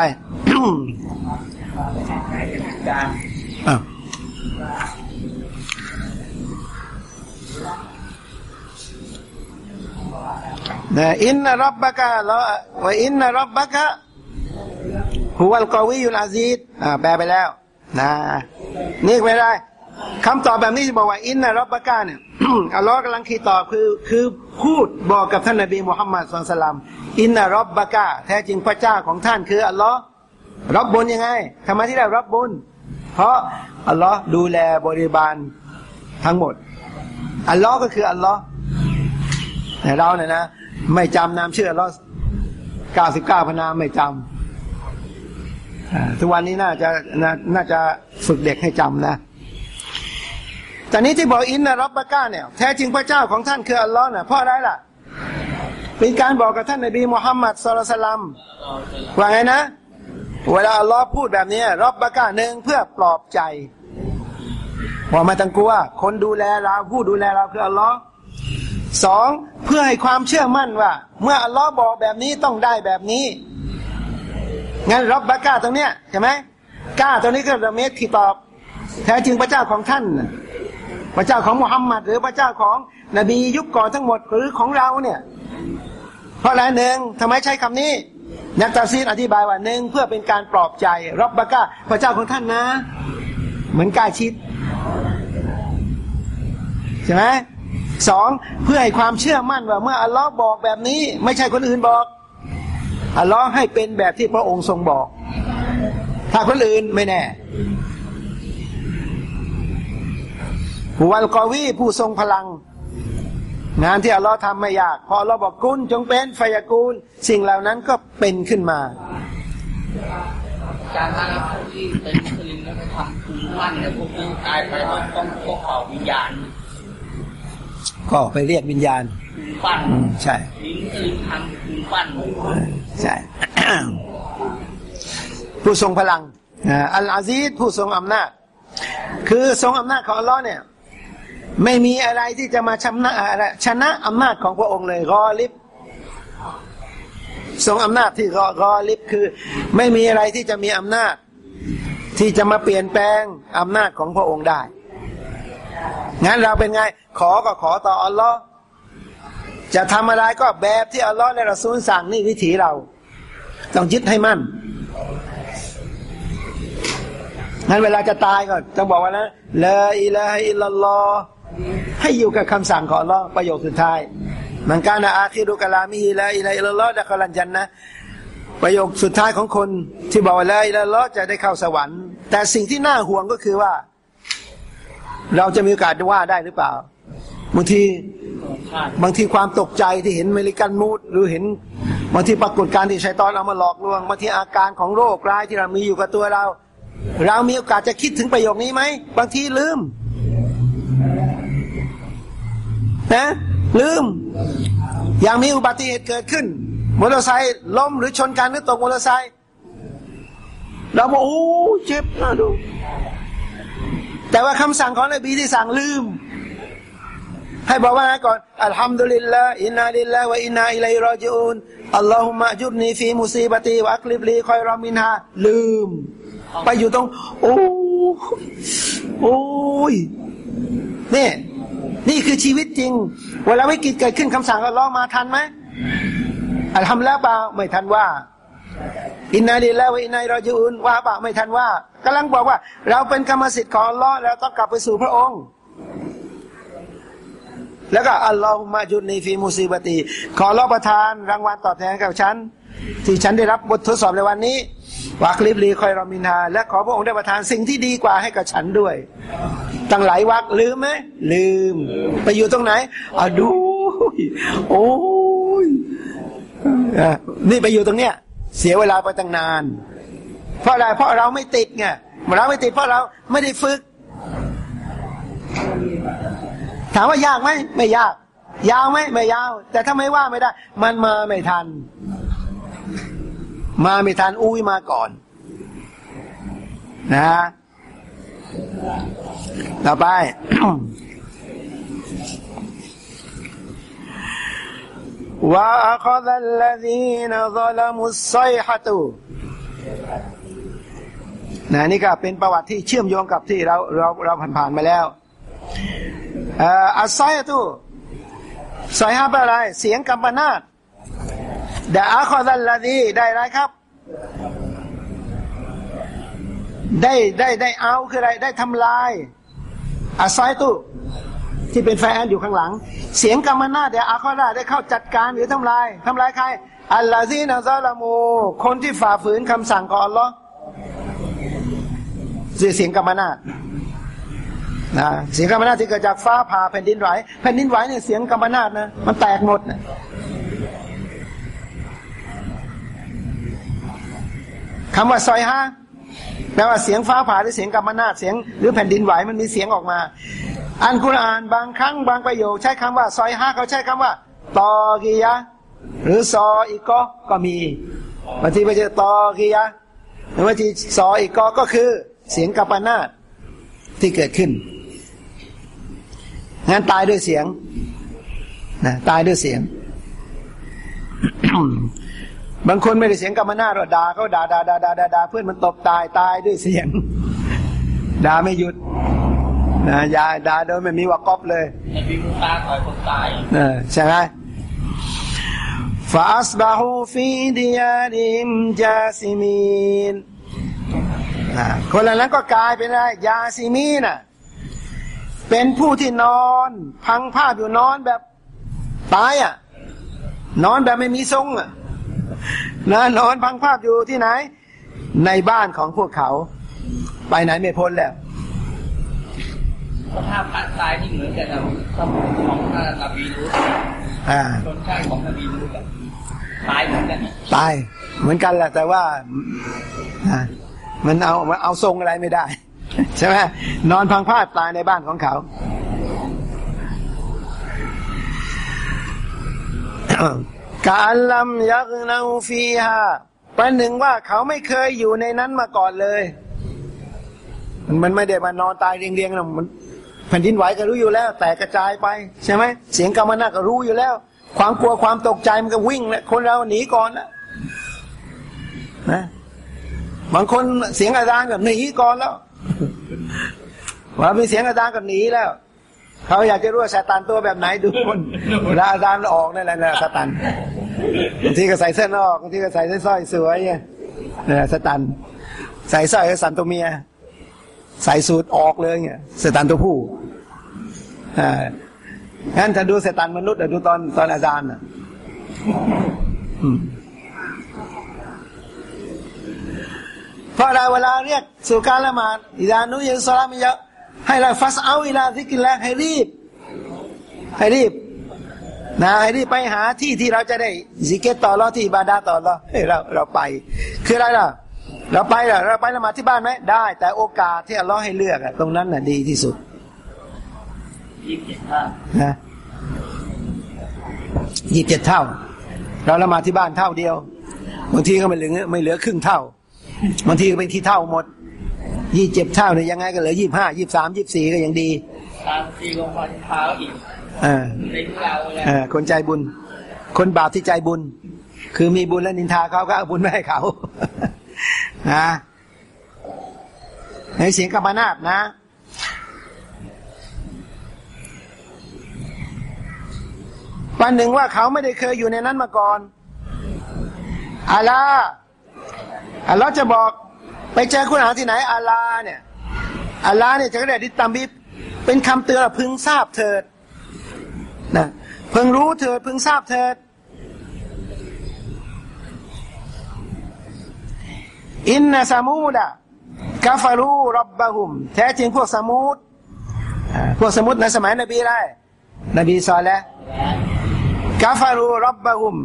อ้าวนะอินนรับบะกะละวะอินนรับบะกะฮุวัลกอวียุลอาซีดอ่าแปลไปแล้วนะนี่ไม่ได้ คำตอบแบบนี้จะบอกว่าอินนรับบะกะเนี่ยอัลลอฮ์กำลังคีตอบคือคือพูดบอกกับท่านนบีมุฮัมมัดสุลตัลลัมอินนรับบะกะแท้จริงพระเจ้าของท่านคืออัลลอฮ์รับบนยังไงทำไมที่ได้รับบน เพราะอัลลอฮ์ดูแลบริบาลทั้งหมด อัลลอฮ์ก็คืออัลลอฮ์แต่เราเนี่ยนะ ไม่จำนามชื่ออัลลอฮ์เก้าสิบเก้าพนามไม่จำอ่าทุกวันนี้น่าจะนาน่าจะฝึกเด็กให้จำนะ แต่นี้ที่บอกอินนะรับบะก้าเนี่ยแท้จริงพระเจ้าของท่านคืออัลลอฮ์เนี่ยเพราะอะไรล่ะ เป็นการบอกกับท่านนบีมุฮัมมัดสุลตัลลัมว่าไงนะ เวลาอัลลอฮ์พูดแบบนี้รับบะก้าหนึ่งเพื่อปลอบใจว่าไมาต้งกลัว คนดูแลเราผู้ดูแลเราคืออัลลอฮ์สองเพื่อให้ความเชื่อมั่นว่า เมื่ออัลลอฮ์บอกแบบนี้ต้องได้แบบนี้งั้นรับบะก้าตรงเนี้ยใช่ไหมก้าตรงนี้ก็ระเมตที่ตอบ แท้จริงพระเจ้าของท่าน พระเจ้าของมุฮัมมัดหรือพระเจ้าของนบียุคก่อนทั้งหมดหรือของเราเนี่ย เพราะอะไรหนึ่งทำไมใช้คำนี้ นักตาซีนอธิบายว่าหนึ่งเพื่อเป็นการปลอบใจรับบะก้าพระเจ้าของท่านนะ เหมือนกล้าชิดใช่ไหมสองเพื่อให้ความเชื่อมั่นว่าเมื่ออัลลอฮ์บอกแบบนี้ ไม่ใช่คนอื่นบอกอัลลอฮ์ให้เป็นแบบที่พระองค์ทรงบอก ถ้าคนอื่นไม่แน่ผู้ วัลกอวีผู้ทรงพลัง งานที่อัลลอฮ์ทำไม่ยาก พอเราบอกกุลจงเป็นไฟยากูล สิ่งเหล่านั้นก็เป็นขึ้นมาการถ้าพวกที่เป็นมุสลิมแล้วไปทำคุณมั่นเนี่ยพวกนี้ตายไปต้องต้องพวกเขาวิญญาณ ก็ไปเรียกวิญญาณคุณปั้นอืมใช่ลิงมุสลิมทำคุณปั้นใช่ผู้ทรงพลังอ่าอัลอาซีดผู้ทรงอำนาจ คือทรงอำนาจของอัลลอฮ์เนี่ย ไม่มีอะไรที่จะมาชนะอะไรชนะอำนาจของพระองค์เลยรอลิบทรงอำนาจที่รอรอลิบคือ ไม่มีอะไรที่จะมีอำนาจ ที่จะมาเปลี่ยนแปลงอำนาจของพระองค์ได้ งั้นเราเป็นไง ขอก็ขอต่ออัลลอฮ์จะทำอะไรก็แบบที่อัลลอฮ์และรอซูลสั่งนี่วิถีเรา ต้องยึดให้มั่นงั้นเวลาจะตายก็ต้องบอกว่านะلا إله إلا الله ให้อยู่กับคำสั่งของอัลลอฮ์ประโยคสุดท้าย من كان آخر كلامه لا إله إلا الله دخل الجنةประโยคสุดท้ายของคนที่บอกว่าلا إله إلا اللهจะได้เข้าสวรรค์ แต่สิ่งที่น่าห่วงก็คือว่า เราจะมีโอกาสว่าได้หรือเปล่าบางทีบางทีความตกใจที่เห็นเมริกันมูดหรือเห็นบางทีปรากฏการณ์ที่ชัยตอนเอามาหลอกลวงบางทีอาการของโรคร้ายที่เรามีอยู่กับตัวเรา เรามีโอกาสจะคิดถึงประโยคนี้ไหมบางทีลืม นะลืม อย่างมีอุบัติเหตุเกิดขึ้นมอเตอร์ไซค์ล้มหรือชนกันหรือตกมอเตอร์ไซค์เราบอกโอ้เจ็บนะดู แต่ว่าคำสั่งของนบีที่สั่งลืม ให้บอกว่าก่อนالحمد لله إنا لله وإنا إليه راجعون اللهم أجرني في مصيبتي واخلف لي خيرا منهاลืม ไปอยู่ตรง โอ้โอ้ยนี่ นี่คือชีวิตจริง เวลาวิกฤตเกิดขึ้นคำสั่งอัลลอฮ์มาทันไหมอัลฮัมดุลิลละเปล่าไม่ทันว่า อินนาดีแล้วอินนายรอจูนว่าเปล่าไม่ทันว่ากำลังบอกว่า เราเป็นกรรมสิทธิ์ของอัลลอฮ์แล้วต้องกลับไปสู่พระองค์ แล้วก็อัลลอฮุมะจุดนีฟีมุซีบตี ขอรับประทานรางวัลตอบแทนกับฉัน ที่ฉันได้รับบททดสอบในวันนี้ วากลิบลีคอยรอมินฮาและขอพระองค์ได้ประทานสิ่งที่ดีกว่าให้กับฉันด้วย ตั้งหลายวักลืมไหมลืม ไปอยู่ตรงไหนอะดูโอ้ยนี่ไปอยู่ตรงเนี้ย เสียเวลาไปตั้งนาน เพราะอะไรเพราะเราไม่ติดไงเราไม่ติดเพราะเราไม่ได้ฝึก ถามว่ายากไหมไม่ยาก ยาวไหมไม่ยาว แต่ถ้าไม่ว่าไม่ได้ มันมาไม่ทัน มาไม่ทันอุ้ยมาก่อน นะต่อไปว่าอัคดัลลดีนซลมุสไซฮะตูนะนี่ก็เป็นประวัติที่เชื่อมโยงกับที่เราเราเราผ่านๆมาแล้วอัสไซฮะตูไซฮะแปลอะไร เสียงกัมปนาต ดาอัคดัลลดีได้ไรครับ ได้ได้ได้เอาคืออะไร ได้ทำลายอัสไซตุที่เป็นแฟนอยู่ข้างหลัง เสียงกรรมนาเดอาคอราได้เข้าจัดการหรือทำลายทำลายใคร อัลลอฮีนาซาลามูคนที่ฝ่าฝืนคำสั่งของอัลลอฮ์เสียงกรรมนานะเสียงกรรมนาที่เกิดจากฟ้าผ่าแผ่นดินไหวแผ่นดินไหวเนี่ยเสียงกรรมนานะมันแตกหมดนะ คำว่าซอยห้าแปลว่าเสียงฟ้าผ่าหรือเสียงกรรมนาเสียง หรือแผ่นดินไหวมันมีเสียงออกมาอันกุรอานบางครั้งบางประโยคใช้คำว่า ซอยห้าเขาใช้คำว่าตอกียะ หรือซออีกก็ก็มีบางทีไปเจอตอกียะหรือบางทีซออีกก็ก็คือเสียงกัปนาตที่เกิดขึ้นงั้นตายด้วยเสียงนะตายด้วยเสียง บางคนไม่ได้เสียงกรรมนาหรอกด่าเขาด่าด่าด่าด่าด่าด่าเพื่อนมันตบตายตายด้วยเสียงด่าไม่หยุดนะยาด่าโดยไม่มีวักกอบเลยในบิมูตาต่อยคนตายเออใช่ไหมฟาสบาฮูฟีดิยาดิมจาซิมีนคนเหล่านั้นก็กลายเป็นอะไรยาซิมีนอะ เป็นผู้ที่นอน พังภาพอยู่นอนแบบ ตายอะ นอนแบบไม่มีทรงอะ นะนอนพังภาพอยู่ที่ไหน ในบ้านของพวกเขา ไปไหนไม่พ้นแล้วสภาพผ่านตายนี่เหมือนกับสมุนของนบีรู้อ่าชนชาติของนบีรู้กันตายเหมือนกันตายเหมือนกันแหละแต่ว่าอ่ามันเอามันเอาทรงอะไรไม่ได้ ใช่ไหมนอนพังพาดตายในบ้านของเขา กาลัมยักนาฟีฮาประหนึ่งว่าเขาไม่เคยอยู่ในนั้นมาก่อนเลย มันไม่ได้มานอนตายเรียงๆนะมันแผ่นดินไหวก็รู้อยู่แล้ว แต่กระจายไปใช่ไหมเสียงกรรมนาก็รู้อยู่แล้ว ความกลัวความตกใจมันก็วิ่งแล้วคนเราหนีก่อนแล้วนะบางคนเสียงอาจารย์ก็หนีก่อนแล้วว่ามีเสียงอาจารย์ก็หนีแล้ว เขาอยากจะรู้ว่าซาตานตัวแบบไหนดูคนเวลาอาจารย์ออกนั่นแหละนะซาตานบางทีก็ใส่เสื้อนอกบางทีก็ใส่สร้อยสวยเนี่ยนะซาตานใส่สร้อยก็สันตัวเมีย ใส่สูตรออกเลยเนี่ยซาตานตัวผู้อ่างั้นถ้าดูซาตานมนุษย์ดูตอนตอนอาจารย์อะอืมเพราะอะไรเวลาเรียกสู่การละหมาดอิดานุยิสลามิยะ ให้เราฟัสเอาอิลาซิกินแล้วให้รีบ ให้รีบนะให้รีบไปหาที่ที่เราจะได้ซิกเกตต่อรอที่บาดาต่อรอให้เราเราไป คืออะไรล่ะ เราไปล่ะเราไปละหมาดที่บ้านไหมได้ แต่โอกาสที่อัลลอฮ์ให้เลือกอะตรงนั้นน่ะดีที่สุดยี่สิบเจ็ดท่านะยี่สิบเจ็ดเท่า เราละหมาดที่บ้านเท่าเดียวบางทีก็ไม่เหลือไม่เหลือครึ่งเท่าบางทีก็เป็นที่เท่าหมด ยี่เจ็บเท่าเนี่ยยังไงก็เหลือยี่บห้ายี่สามยี่สี่ก็ยังดีสามสี่ลงพอเท้าอีกอ่าอ่าคนใจบุญ คนบาปที่ใจบุญ คือมีบุญแล้วนินทาเขาก็เอาบุญไม่ให้เขานะในเสียงกรรมนาบนะวันหนึ่งว่าเขาไม่ได้เคยอยู่ในนั้นมาก่อนอัลลอฮ์อัลลอจะบอก ไปเจอคุณหาที่ไหนอาลาเนี่ยอาลาเนี่ยจะกระเดดิตามบิบเป็นคำเตือนพึงทราบเถิดนะพึงรู้เถิดพึงทราบเถิด อินนาสามูดะกาฟารูรับบะฮุม แท้จริงพวกสมุดพวกสมุดในสมัยนบีไรนบีซอลและกาฟารูรับบะฮุม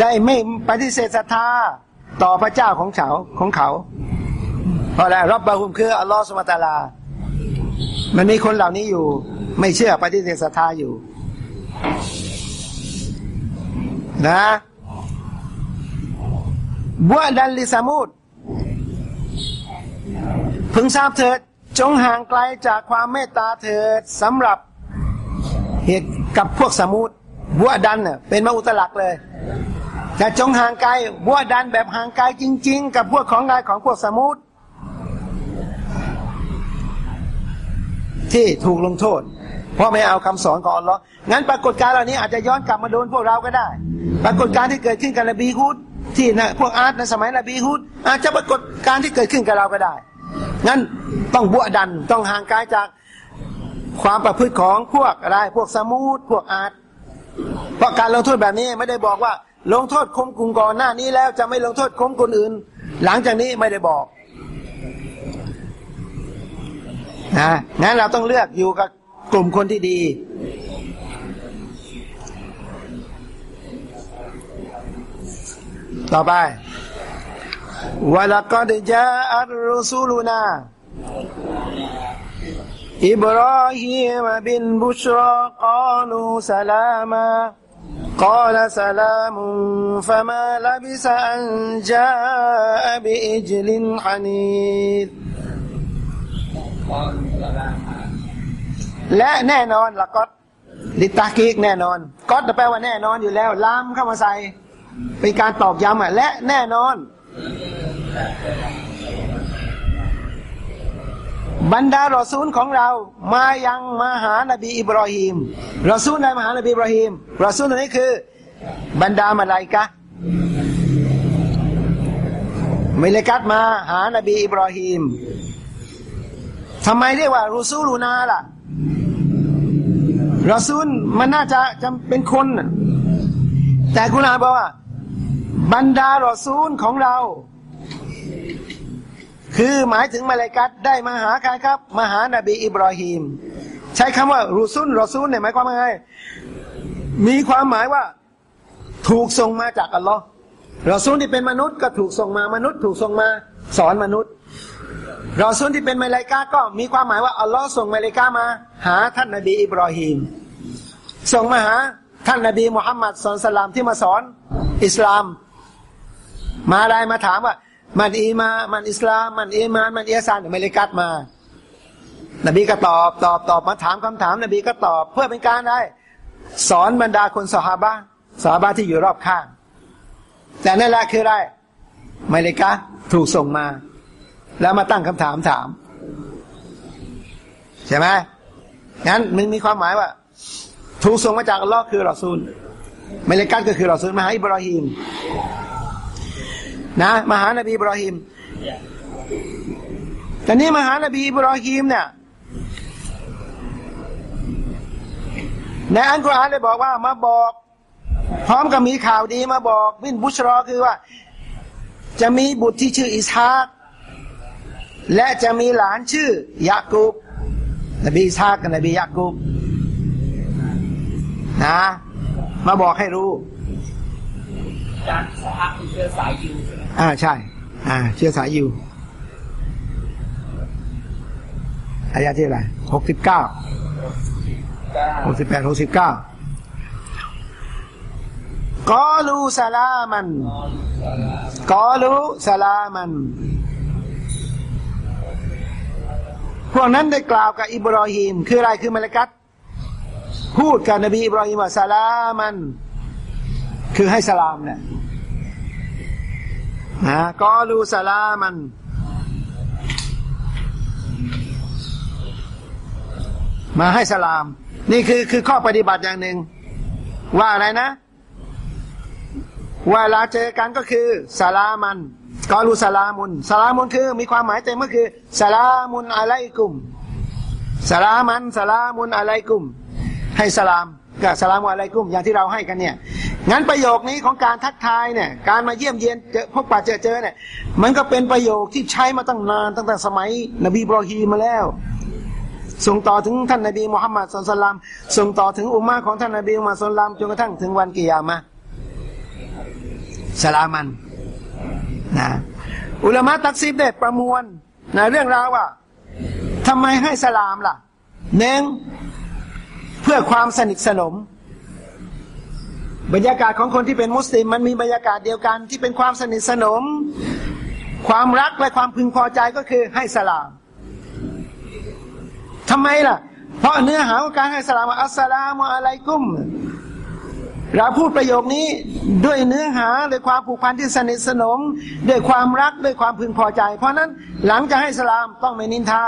ได้ไม่ปฏิเสธศรัทธา ต่อพระเจ้าของเขาของเขา เพราะอะไรรับบะฮุมคืออัลลอฮฺสุบตาลา มันมีคนเหล่านี้อยู่ ไม่เชื่อปฏิเสธศรัทธาอยู่ นะบัวดันลิสามูดพึงทราบเถิดจงห่างไกลจากความเมตตาเถิดสำหรับเหตุกับพวกสมุดบัวดันเน่ะเป็นมาอุตลักเลย แต่จงห่างไกลบัวดันแบบห่างไกลจริง ๆ กับพวกของกายของพวกสมุดที่ถูกลงโทษ เพราะไม่เอาคำสอนของอัลลอฮ์งั้นปรากฏการณ์เหล่านี้อาจจะย้อนกลับมาโดนพวกเราก็ได้ ปรากฏการณ์ที่เกิดขึ้นกับนบีฮุดที่นะพวกอาร์ตในสมัยนบีฮุดอาจจะปรากฏการณ์ที่เกิดขึ้นกับเราก็ได้ งั้นต้องบวดันต้องห่างไกลจากความประพฤติของพวกอะไรพวกสมูทพวกอาร์ตเพราะการลงโทษแบบนี้ไม่ได้บอกว่า ลงโทษคมกลุ่มก่อนหน้านี้แล้วจะไม่ลงโทษคมคนอื่น หลังจากนี้ไม่ได้บอกนะงั้นเราต้องเลือกอยู่กับกลุ่มคนที่ดี ต่อไปวลักดจาอัลรุสูลุนาอิบราฮิมบินบุชรากาลูสลามา قال سلام فما لبس أن جاء بإجل حنيذ และแน่นอนละก็ลิตากิกแน่นอนก็จะแปลว่าแน่นอนอยู่แล้วล้ามเข้ามาใส่เป็นการตอกย้ำอ่ะและแน่นอน บรรดารอซูลของเรา มายังมาหานบีอิบรอฮิมรอซูลในมาหานบีอิบรอฮิมรอซูลตัวนี้คือ บรรดามาลายกะมิเลกัดมาหานบีอิบรอฮิมทำไมเรียกว่ารูซูลูนาล่ะรอซูลมันน่าจะจำเป็นคน แต่คุณอาบอกว่า บรรดารอซูลของเรา คือหมายถึงมาเลกัดได้มาหาใครครับมาหานาบีอิบรอฮีม ใช้คำว่ารูซุนรอซูลเนี่ยหมายความว่าไงมีความหมายว่าถูกส่งมาจากอัลลอฮ์รอซูลที่เป็นมนุษย์ก็ถูกส่งมามนุษย์ ถูกส่งมาสอนมนุษย์รอซูลที่เป็นมาเลกาก็มีความหมายว่าอัลลอฮ์ส่งมาเลกามา หาท่านนาบีอิบรอฮีมส่งมาหาท่านนาบีมุฮัมมัดสอนสลามที่มาสอนอิสลาม มาอะไรมาถามว่า มันอีมา มันอิสลาม มันอีมาน มันเอียซานมาเลกัดมา นบีก็ตอบ ตอบ ตอบ มาถามคำถาม นบีก็ตอบ เพื่อเป็นการได้ สอนบรรดาคนสหาบะสหาบะที่อยู่รอบข้าง แต่นั่นแหละคืออะไรมาเลกาถูกส่งมา แล้วมาตั้งคำถามถาม ใช่ไหมงั้นมันมีความหมายว่า ถูกส่งมาจากอัลลอฮ์คือรอซูลมาเลกัดก็คือรอซูลมาให้อิบราฮิม นะมหานบีบราฮิมแต่นี่มหานบีบราฮิมเนี่ยในอันกุรอานเลยบอกว่ามาบอก พร้อมกับมีข่าวดีมาบอกวินบุชรอคือว่า จะมีบุตรที่ชื่ออิสฮากและจะมีหลานชื่อยากูบนบีอิสฮากกับนบียากูบนะมาบอกให้รู้จากสหคือเชื้อสายยิว อ่าใช่ อ่า เชื้อสายยูอายะที่อะไรหกสิบเก้าหกสิบแปดหกสิบเก้ากอลูสลามันกอลูสลามัน พวกนั้นได้กล่าวกับอิบรอฮีมคืออะไรคือมาลากัตพูดกับนบีอิบรอฮีมว่าสลามัน คือให้สลามเนี่ย นะกอลูสลามันมาให้สลาม นี่คือคือข้อปฏิบัติอย่างหนึ่ง ว่าอะไรนะเวลาเจอกันก็คือสลามันกอลูสลามุนสลามุนคือ มีความหมายเต็มก็คือสลามุนอะไรกุมสลามันสลามุนอะไรกุม ให้สลาม กับสลามอะไรกุมอย่างที่เราให้กันเนี่ยงั้นประโยคนี้ของการทักทายเนี่ย การมาเยี่ยมเยียนเจอพบปะเจอเจอเนี่ย มันก็เป็นประโยคที่ใช้มาตั้งนานตั้งแต่สมัย นบีบรอฮีมาแล้ว ส่งต่อถึงท่านนบีมุฮัมมัดสุลตัลลัมส่งต่อถึงอุมมาของท่านนบีมุฮัมมัดสุลตัลลัมจนกระทั่งถึงวันกิยามะสลามันนะอุลามะตักซีบได้ประมวลนะเรื่องราวว่าทำไมให้สลามล่ะหนึ่ง เพื่อความสนิทสนม บรรยากาศของคนที่เป็นมุสลิมมันมีบรรยากาศเดียวกันที่เป็นความสนิทสนม ความรักและความพึงพอใจก็คือให้สลามทำไมล่ะ เพราะเนื้อหาของการให้สลามอัสสลามุอะลัยกุมเราพูดประโยคนี้ด้วยเนื้อหาด้วยความผูกพันที่สนิทสนม ด้วยความรักด้วยความพึงพอใจ เพราะนั้นหลังจะให้สลามต้องไม่นินทา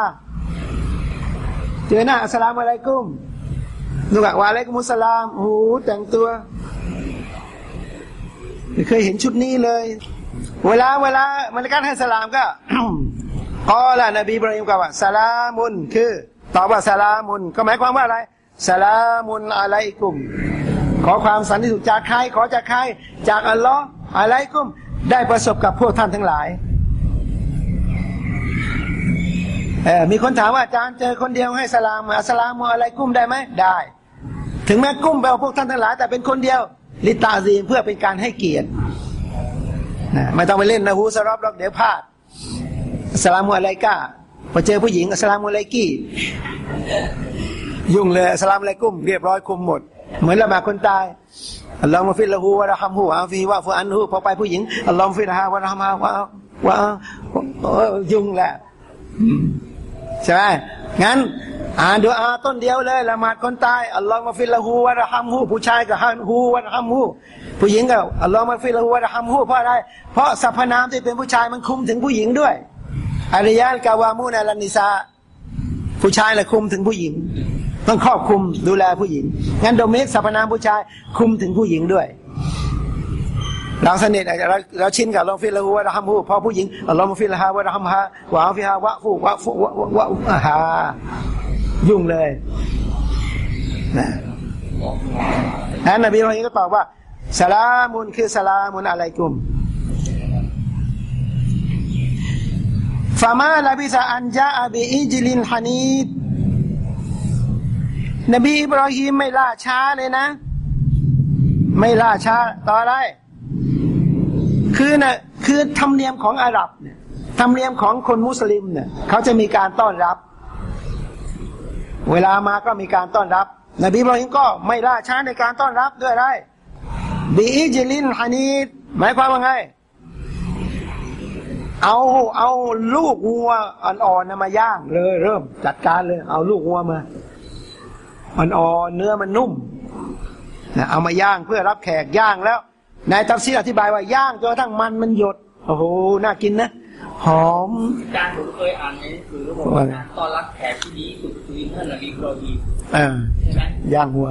เจอหน้าอัสสลามอะลัยกุม นุกะวะอะลัยกุมุสลามโอ้แต่งตัวไม่เคยเห็นชุดนี้เลย เวลาเวลามันการให้สลามก็กอละนบีบรอิมกล่าวว่าสลามุนคือตอบว่าสลามุน ก็หมายความว่าอะไรสลามุนอะลัยกุม ขอความสันติสุขจากใครขอจากใครจากอัลลอฮ์อะลัยกุม ได้ประสบกับพวกท่านทั้งหลาย เออมีคนถามว่าอาจารย์เจอคนเดียวให้สลามอัสสลามอะลัยกุมได้ไหมได้ ถึงแม้กุ้มไปเอาพวกท่านทั้งหลายแต่เป็นคนเดียว ลิตาซีมเพื่อเป็นการให้เกียรตินะไม่ต้องไปเล่นนะฮูสรอบหรอกเดี๋ยวพลาดอัสลามุอะลัยกาพอเจอผู้หญิงอัสลามุอะลัยกี้ ยุ่งเลยอัสลามอะลัยกุมเรียบร้อยคุมหมด เหมือนละหมาดคนตายอัลลอฮฺมาฟิละหูวะระฮัมหูอาฟีวะฟูอันหูพอไปผู้หญิงอัลลอฮฺฟิลฮาวะระฮัมฮาวะวะยุ่งแหละ ใช่ไหมงั้น อ่านดูอาต้นเดียวเลยละหมาดคนตายอัลลอฮฺมาฟิละหูวะระฮัมหูผู้ชายกับฮันหูวะระฮัมหูผู้หญิงกับอัลลอฮฺมาฟิละหูวะระฮัมหูเพราะอะไร เพราะสรรพนามที่เป็นผู้ชายมันคุมถึงผู้หญิงด้วยอาริยานกาวามูนาลานิซาผู้ชายแหละคุมถึงผู้หญิง ต้องครอบคุมดูแลผู้หญิง งั้นโดเมกสรรพนามผู้ชายคุมถึงผู้หญิงด้วย เราสนิทเราเราชินกับลองฟิลละหูวะระฮัมหูพอผู้หญิงลอฮฺมาฟิละฮาวะระฮัมฮาวะฟิฮาวะฟูวะฟูวะวะวะฮายุ่งเลยนะนั้นนบีมุฮัมมัดก็ตอบว่าสลามุนคือสลามุนอะไรกุมฟามาลาบิซาอันจาอบีอิจลินฮานีดนบีอิบรอฮีมไม่ล่าช้าเลยนะ ไม่ล่าช้าต่ออะไร คือนะคือธรรมเนียมของอาหรับเนี่ยธรรมเนียมของคนมุสลิมเนี่ยเขาจะมีการต้อนรับ เวลามาก็มีการต้อนรับ นบีบรอฮิมก็ไม่ล่าช้าในการต้อนรับด้วยไรบีอิจลินฮานีดหมายความว่าไง เอาเอาลูกวัวอ่อนๆนมาย่างเลยเริ่มจัดการเลย เอาลูกวัวมาอ่อนๆเนื้อมันนุ่มนะเอามาย่างเพื่อรับแขกย่างแล้ว นายตัฟซีอธิบายว่าย่างจนกระทั่งมันมันหยด โอ้โห น่ากินนะ หอมอาจารย์ผมเคยอ่านในหนังสือบอกว่าการต้อนรับแขกที่ดีที่สุดคือท่านนบีบรอฮีมเออใช่ไหมย่างวัว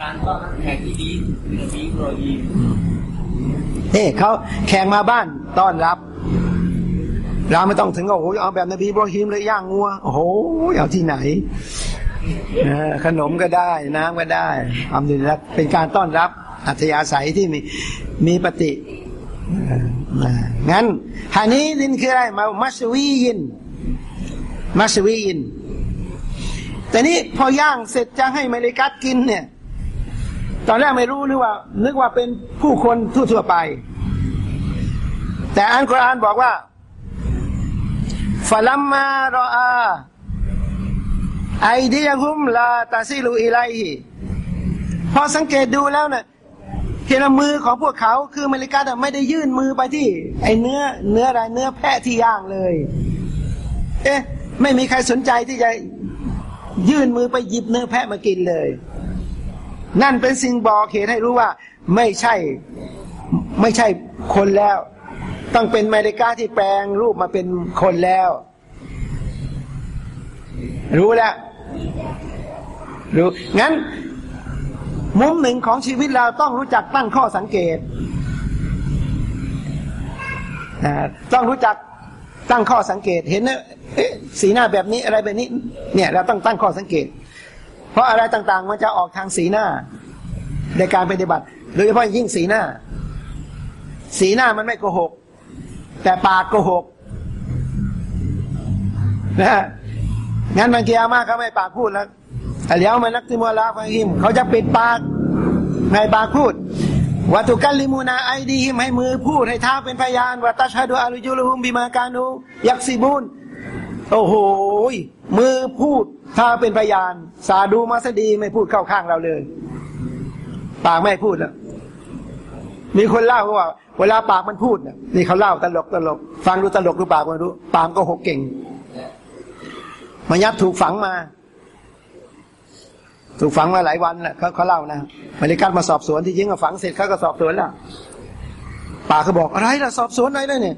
การต้อนรับแขกที่ดีที่สุดคือนบีบรอฮีมนี่เขาแขกมาบ้านต้อนรับ เราไม่ต้องถึงกับโอ้โหเอาแบบนบีอิบรอฮิมเลยย่างงัวโอ้โหเอาที่ไหนเออขนมก็ได้ น้ำก็ได้ทำดีแล้วเป็นการต้อนรับ อัธยาศัยที่มีมีปฏิงั้นฮานี้ดินคืออะไรมามัสวียิน มัสวียิน แต่นี่พอย่างเสร็จจะให้เมลิกัดกินเนี่ย ตอนแรกไม่รู้นึกว่า นึกว่าเป็นผู้คนทั่วๆไป แต่อันกุรอานบอกว่าฟลัมมารออาไอเดียหุมลาตาซิลูอิไลฮิพอสังเกตดูแล้วเนี่ย เห็นว่ามือของพวกเขาคืออเมริกาแต่ไม่ได้ยื่นมือไปที่ ไอเนื้อเนื้ออะไรเนื้อแพะที่ย่างเลย เอ๊ะ ไม่มีใครสนใจที่จะยื่นมือไปหยิบเนื้อแพะมากินเลย นั่นเป็นสิ่งบอกเหตุให้รู้ว่า ไม่ใช่ ไม่ใช่คนแล้ว ต้องเป็นเมริกาที่แปลงรูปมาเป็นคนแล้ว รู้แล้วรู้งั้น มุมหนึ่งของชีวิตเราต้องรู้จักตั้งข้อสังเกตต้องรู้จักตั้งข้อสังเกตเห็นนะเอ๊ะสีหน้าแบบนี้อะไรแบบนี้ เนี่ยเราต้องตั้งข้อสังเกต เพราะอะไรต่างๆ มันจะออกทางสีหน้า ในการปฏิบัติโดยเฉพาะยิ่งสีหน้า สีหน้ามันไม่โกหก แต่ปากโกหกนะงั้นมันเกียร์มากเขาไม่ปากพูดแล้ว เดี๋ยวมันนักติมัวลาฟังฮิมเขาจะปิดปากไม่ปากพูดวัตุกัลลิมูนาไอดีฮิมให้มือพูดให้เท้าเป็นพยานวัตชฮะดูอาลุจุลุมบิมาการูยักซิบูนโอ้โหมือพูดถ้าเป็นพยาน สาดูมาสดีไม่พูดเข้าข้างเราเลย ปากไม่พูดแล้วมีคนเล่าว่า เวลาปากมันพูดเนี่ยนี่เขาเล่าตลกตลก ฟังดูตลกหรือปากมันรู้ปากก็หกเก่งมายัดถูกฝังมา ถูกฝังมาหลายวันแหละเขาเขาเล่านะมาริการมาสอบสวนที่ยิงก็ฝังเสร็จเขาก็สอบสวนแล้วป่าเขาบอกอะไรล่ะสอบสวนอะไรเนี่ย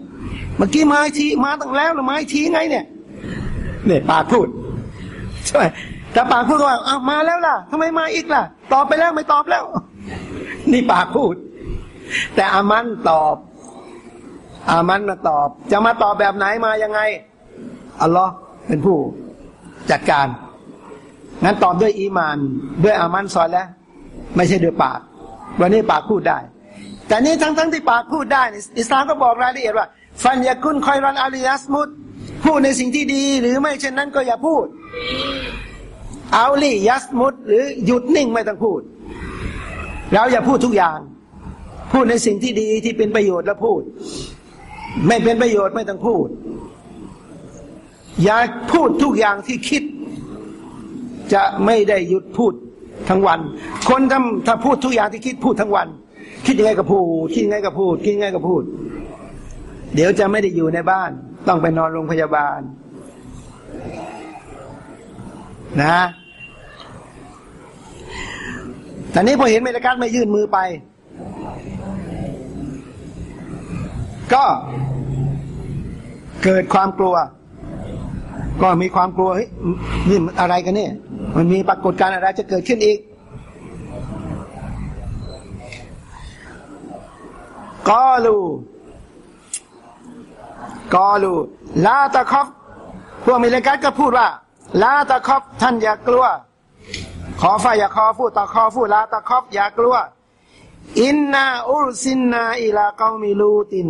เมื่อกี้มาทีมาตั้งแล้วหรือมาทีไงเนี่ยเนี่ยปากพูดใช่แต่ปากพูดว่าอ้าวมาแล้วล่ะทำไมมาอีกล่ะ ตอบไปแล้วไม่ตอบแล้ว นี่ปากพูด แต่อามันตอบ อามันมาตอบ จะมาตอบแบบไหนมายังไงอัลลอฮ์เป็นผู้จัดการ งั้นตอบด้วยอีมานด้วยอามันซอนแล้ว ไม่ใช่ด้วยปาก วันนี้ปากพูดได้ แต่นี่ทั้งทั้งที่ปากพูดได้ อิสลามก็บอกรายละเอียดว่า ฟันยากุนคอยรันอาลียัสมุดพูดในสิ่งที่ดีหรือไม่เช่นนั้นก็อย่าพูด เอาลียัสมุดหรือหยุดนิ่งไม่ต้องพูด เราอย่าพูดทุกอย่าง พูดในสิ่งที่ดีที่เป็นประโยชน์แล้วพูด ไม่เป็นประโยชน์ไม่ต้องพูด อย่าพูดทุกอย่างที่คิด จะไม่ได้หยุดพูดทั้งวัน คนทำถ้าพูดทุกอย่างที่คิดพูดทั้งวัน คิดยังไงก็พูด คิดยังไงก็พูด คิดยังไงก็พูด เดี๋ยวจะไม่ได้อยู่ในบ้าน ต้องไปนอนโรงพยาบาล นะแต่นี้พอเห็นเมลกัสไม่ยื่นมือไป ก็เกิดความกลัว ก็มีความกลัวเฮ้ยนี่นอะไรกันเนี่ย มันมีปรากฏการณ์อะไรจะเกิดขึ้นอีกกอลูกอลูลาตะคอบพวกมิเลกัสก็พูดว่าลาตะคอบท่านอย่ากลัว ขอฝ่ายอย่าคอฟูตะคอฟูลาตะคอบอย่ากลัว อินนาอุรสินนาอิลาเกามิลูติน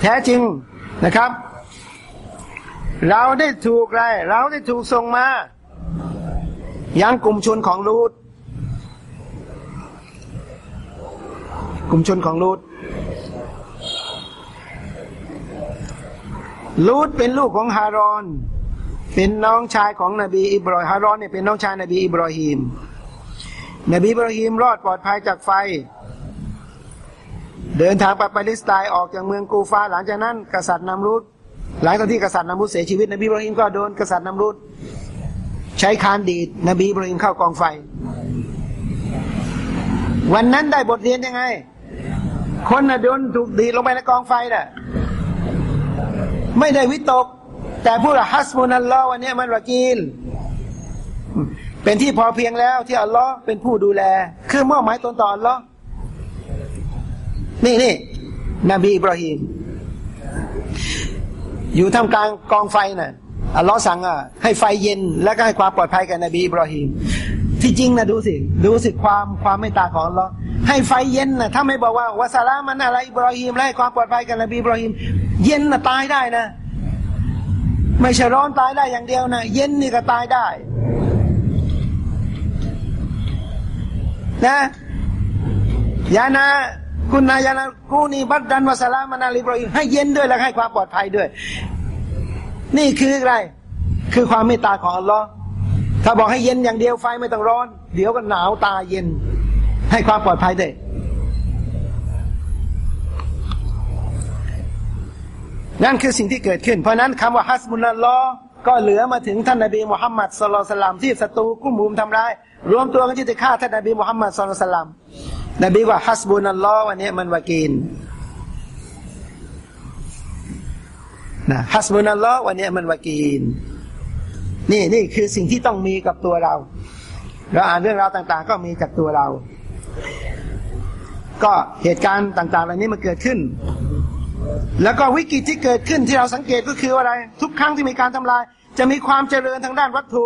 แท้จริงนะครับ เราได้ถูกไร เราได้ถูกส่งมา ยังกลุ่มชนของลูดกลุ่มชนของลูดลูดเป็นลูกของฮารอน เป็นน้องชายของนบีอิบรอฮารอนเนี่ยเป็นน้องชายนบีอิบรอฮีม นบีอิบรอฮีมรอดปลอดภัยจากไฟ เดินทางไปปาเลสไตน์ออกจากเมืองกูฟาหลังจากนั้น กษัตริย์นำรุด หลังจากที่กษัตริย์นำรุดเสียชีวิตนบีอิบรอฮีมก็โดนกษัตริย์นำรุดใช้คานดีดนบีอิบรอฮีมเข้ากองไฟ วันนั้นได้บทเรียนยังไง คนน่ะโดนถูกดีดลงไปในกองไฟน่ะไม่ได้วิตก แต่พูดว่าฮัสมุนัลลอฮ์วันนี้มันวากีล เป็นที่พอเพียงแล้วที่อัลลอฮ์เป็นผู้ดูแล คือมอบหมายตนต่ออัลลอฮ์นี่นี่นบีอิบราฮิม อยู่ท่ามกลางกองไฟน่ะอัลลอฮ์สั่งอะให้ไฟเย็นแล้วก็ให้ความปลอดภัยแกับนบีอิบราฮิมที่จริงนะดูสิ ดูสิความความเมตตาของอัลลอฮ์ให้ไฟเย็นนะถ้าไม่บอกว่าวาสลามันอะไรอิบราฮิมและให้ความปลอดภัยกับนบีอิบราฮิมเย็นนะตายได้นะ ไม่ใช่ร้อนตายได้อย่างเดียวนะเย็นนี่ก็ตายได้ นะยานา คุณนายานากูนีบัดดันวาสลามานาลิบรอฮิมให้เย็นด้วยและให้ความปลอดภัยด้วย นี่คืออะไร คือความเมตตาของอัลลอฮ์ถ้าบอกให้เย็นอย่างเดียวไฟไม่ต้องร้อน เดี๋ยวก็หนาวตาเย็น ให้ความปลอดภัยด้วยนั่นคือสิ่งที่เกิดขึ้น เพราะนั้นคำว่าฮัสบุนัลลอฮ์ก็เหลือมาถึงท่านนบีมุฮัมมัดสุลลัลสลามที่ศัตรูกุ้มมุมทำร้าย รวมตัวกันที่จะฆ่าท่านนบีมุฮัมมัดสุลลัลสลาม นบีว่าฮัสบุนัลลอฮ์วันนี้มันวากีนนะฮัสบุนัลลอฮ์วันนี้มันวากีน นี่นี่คือสิ่งที่ต้องมีกับตัวเรา เราอ่านเรื่องราวต่าง ๆ ก็มีจากตัวเรา ก็เหตุการณ์ต่างๆเหล่านี้มันเกิดขึ้น แล้วก็วิกฤตที่เกิดขึ้นที่เราสังเกตก็คืออะไร ทุกครั้งที่มีการทำลาย จะมีความเจริญทางด้านวัตถุ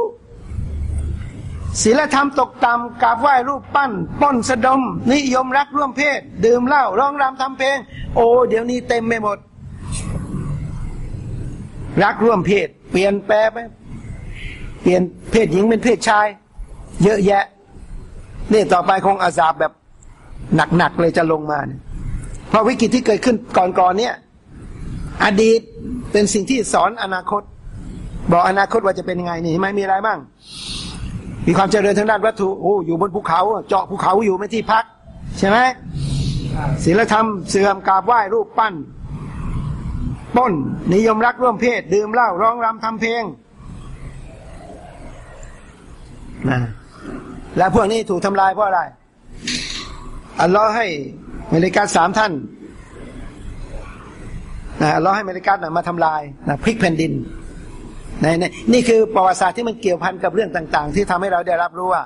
ศีลธรรมตกต่ำกราบไหว้รูปปั้น ป้นสะดม นิยมรักร่วมเพศ ดื่มเหล้าร้องรำทำเพลง โอ้เดี๋ยวนี้เต็มไปหมด รักร่วมเพศ เปลี่ยนแปลไปเปลี่ยนเพศหญิงเป็นเพศชาย เยอะแยะ นี่ต่อไปคงอาซาบแบบหนักๆเลยจะลงมาเนี่ยเพราะวิกฤตที่เกิดขึ้นก่อนๆเนี่ย อดีตเป็นสิ่งที่สอนอนาคต บอกอนาคตว่าจะเป็นยังไงนี่ไหมมีอะไรบ้าง มีความเจริญทางด้านวัตถุโอ้อยู่บนภูเขา เจาะภูเขาอยู่ไม่ที่พัก ใช่ไหมศีลธรรมเสื่อมกราบไหว้รูปปั้นป้นนิยมรักร่วมเพศ ดื่มเหล้าร้องรำทำเพลงนะและพวกนี้ถูกทำลายเพราะอะไร อัลลอฮ์ให้เมริกาสามท่านนะอัลลอฮ์ให้เมริกานะมาทำลายนะพลิกแผ่นดิน นในนี่คือประวัติศาสตร์ที่มันเกี่ยวพันกับเรื่องต่าง ๆ ที่ทำให้เราได้รับรู้ว่า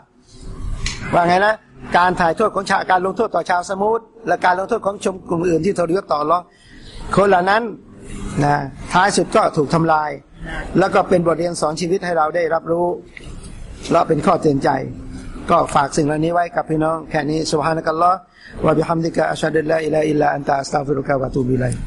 ว่าไงนะการถ่ายโทษของชาการลงโทษต่อชาวสมุทรและการลงโทษของชมกลุ่มอื่นที่ทรยศต่ออัลลอคนเหล่านั้นนะท้ายสุดก็ถูกทำลาย แล้วก็เป็นบทเรียนสอนชีวิตให้เราได้รับรู้และเป็นข้อเตือนใจ ก็ฝากสิ่งเหล่านี้ไว้กับพี่น้องแค่นี้สุบฮานะกัลลอฮ์วะบิฮัมดิกะอัชฮะดุลลาอิลาอิลลาอันตะอัสตัฟิรุกะวะตูบิอิลัยฮ์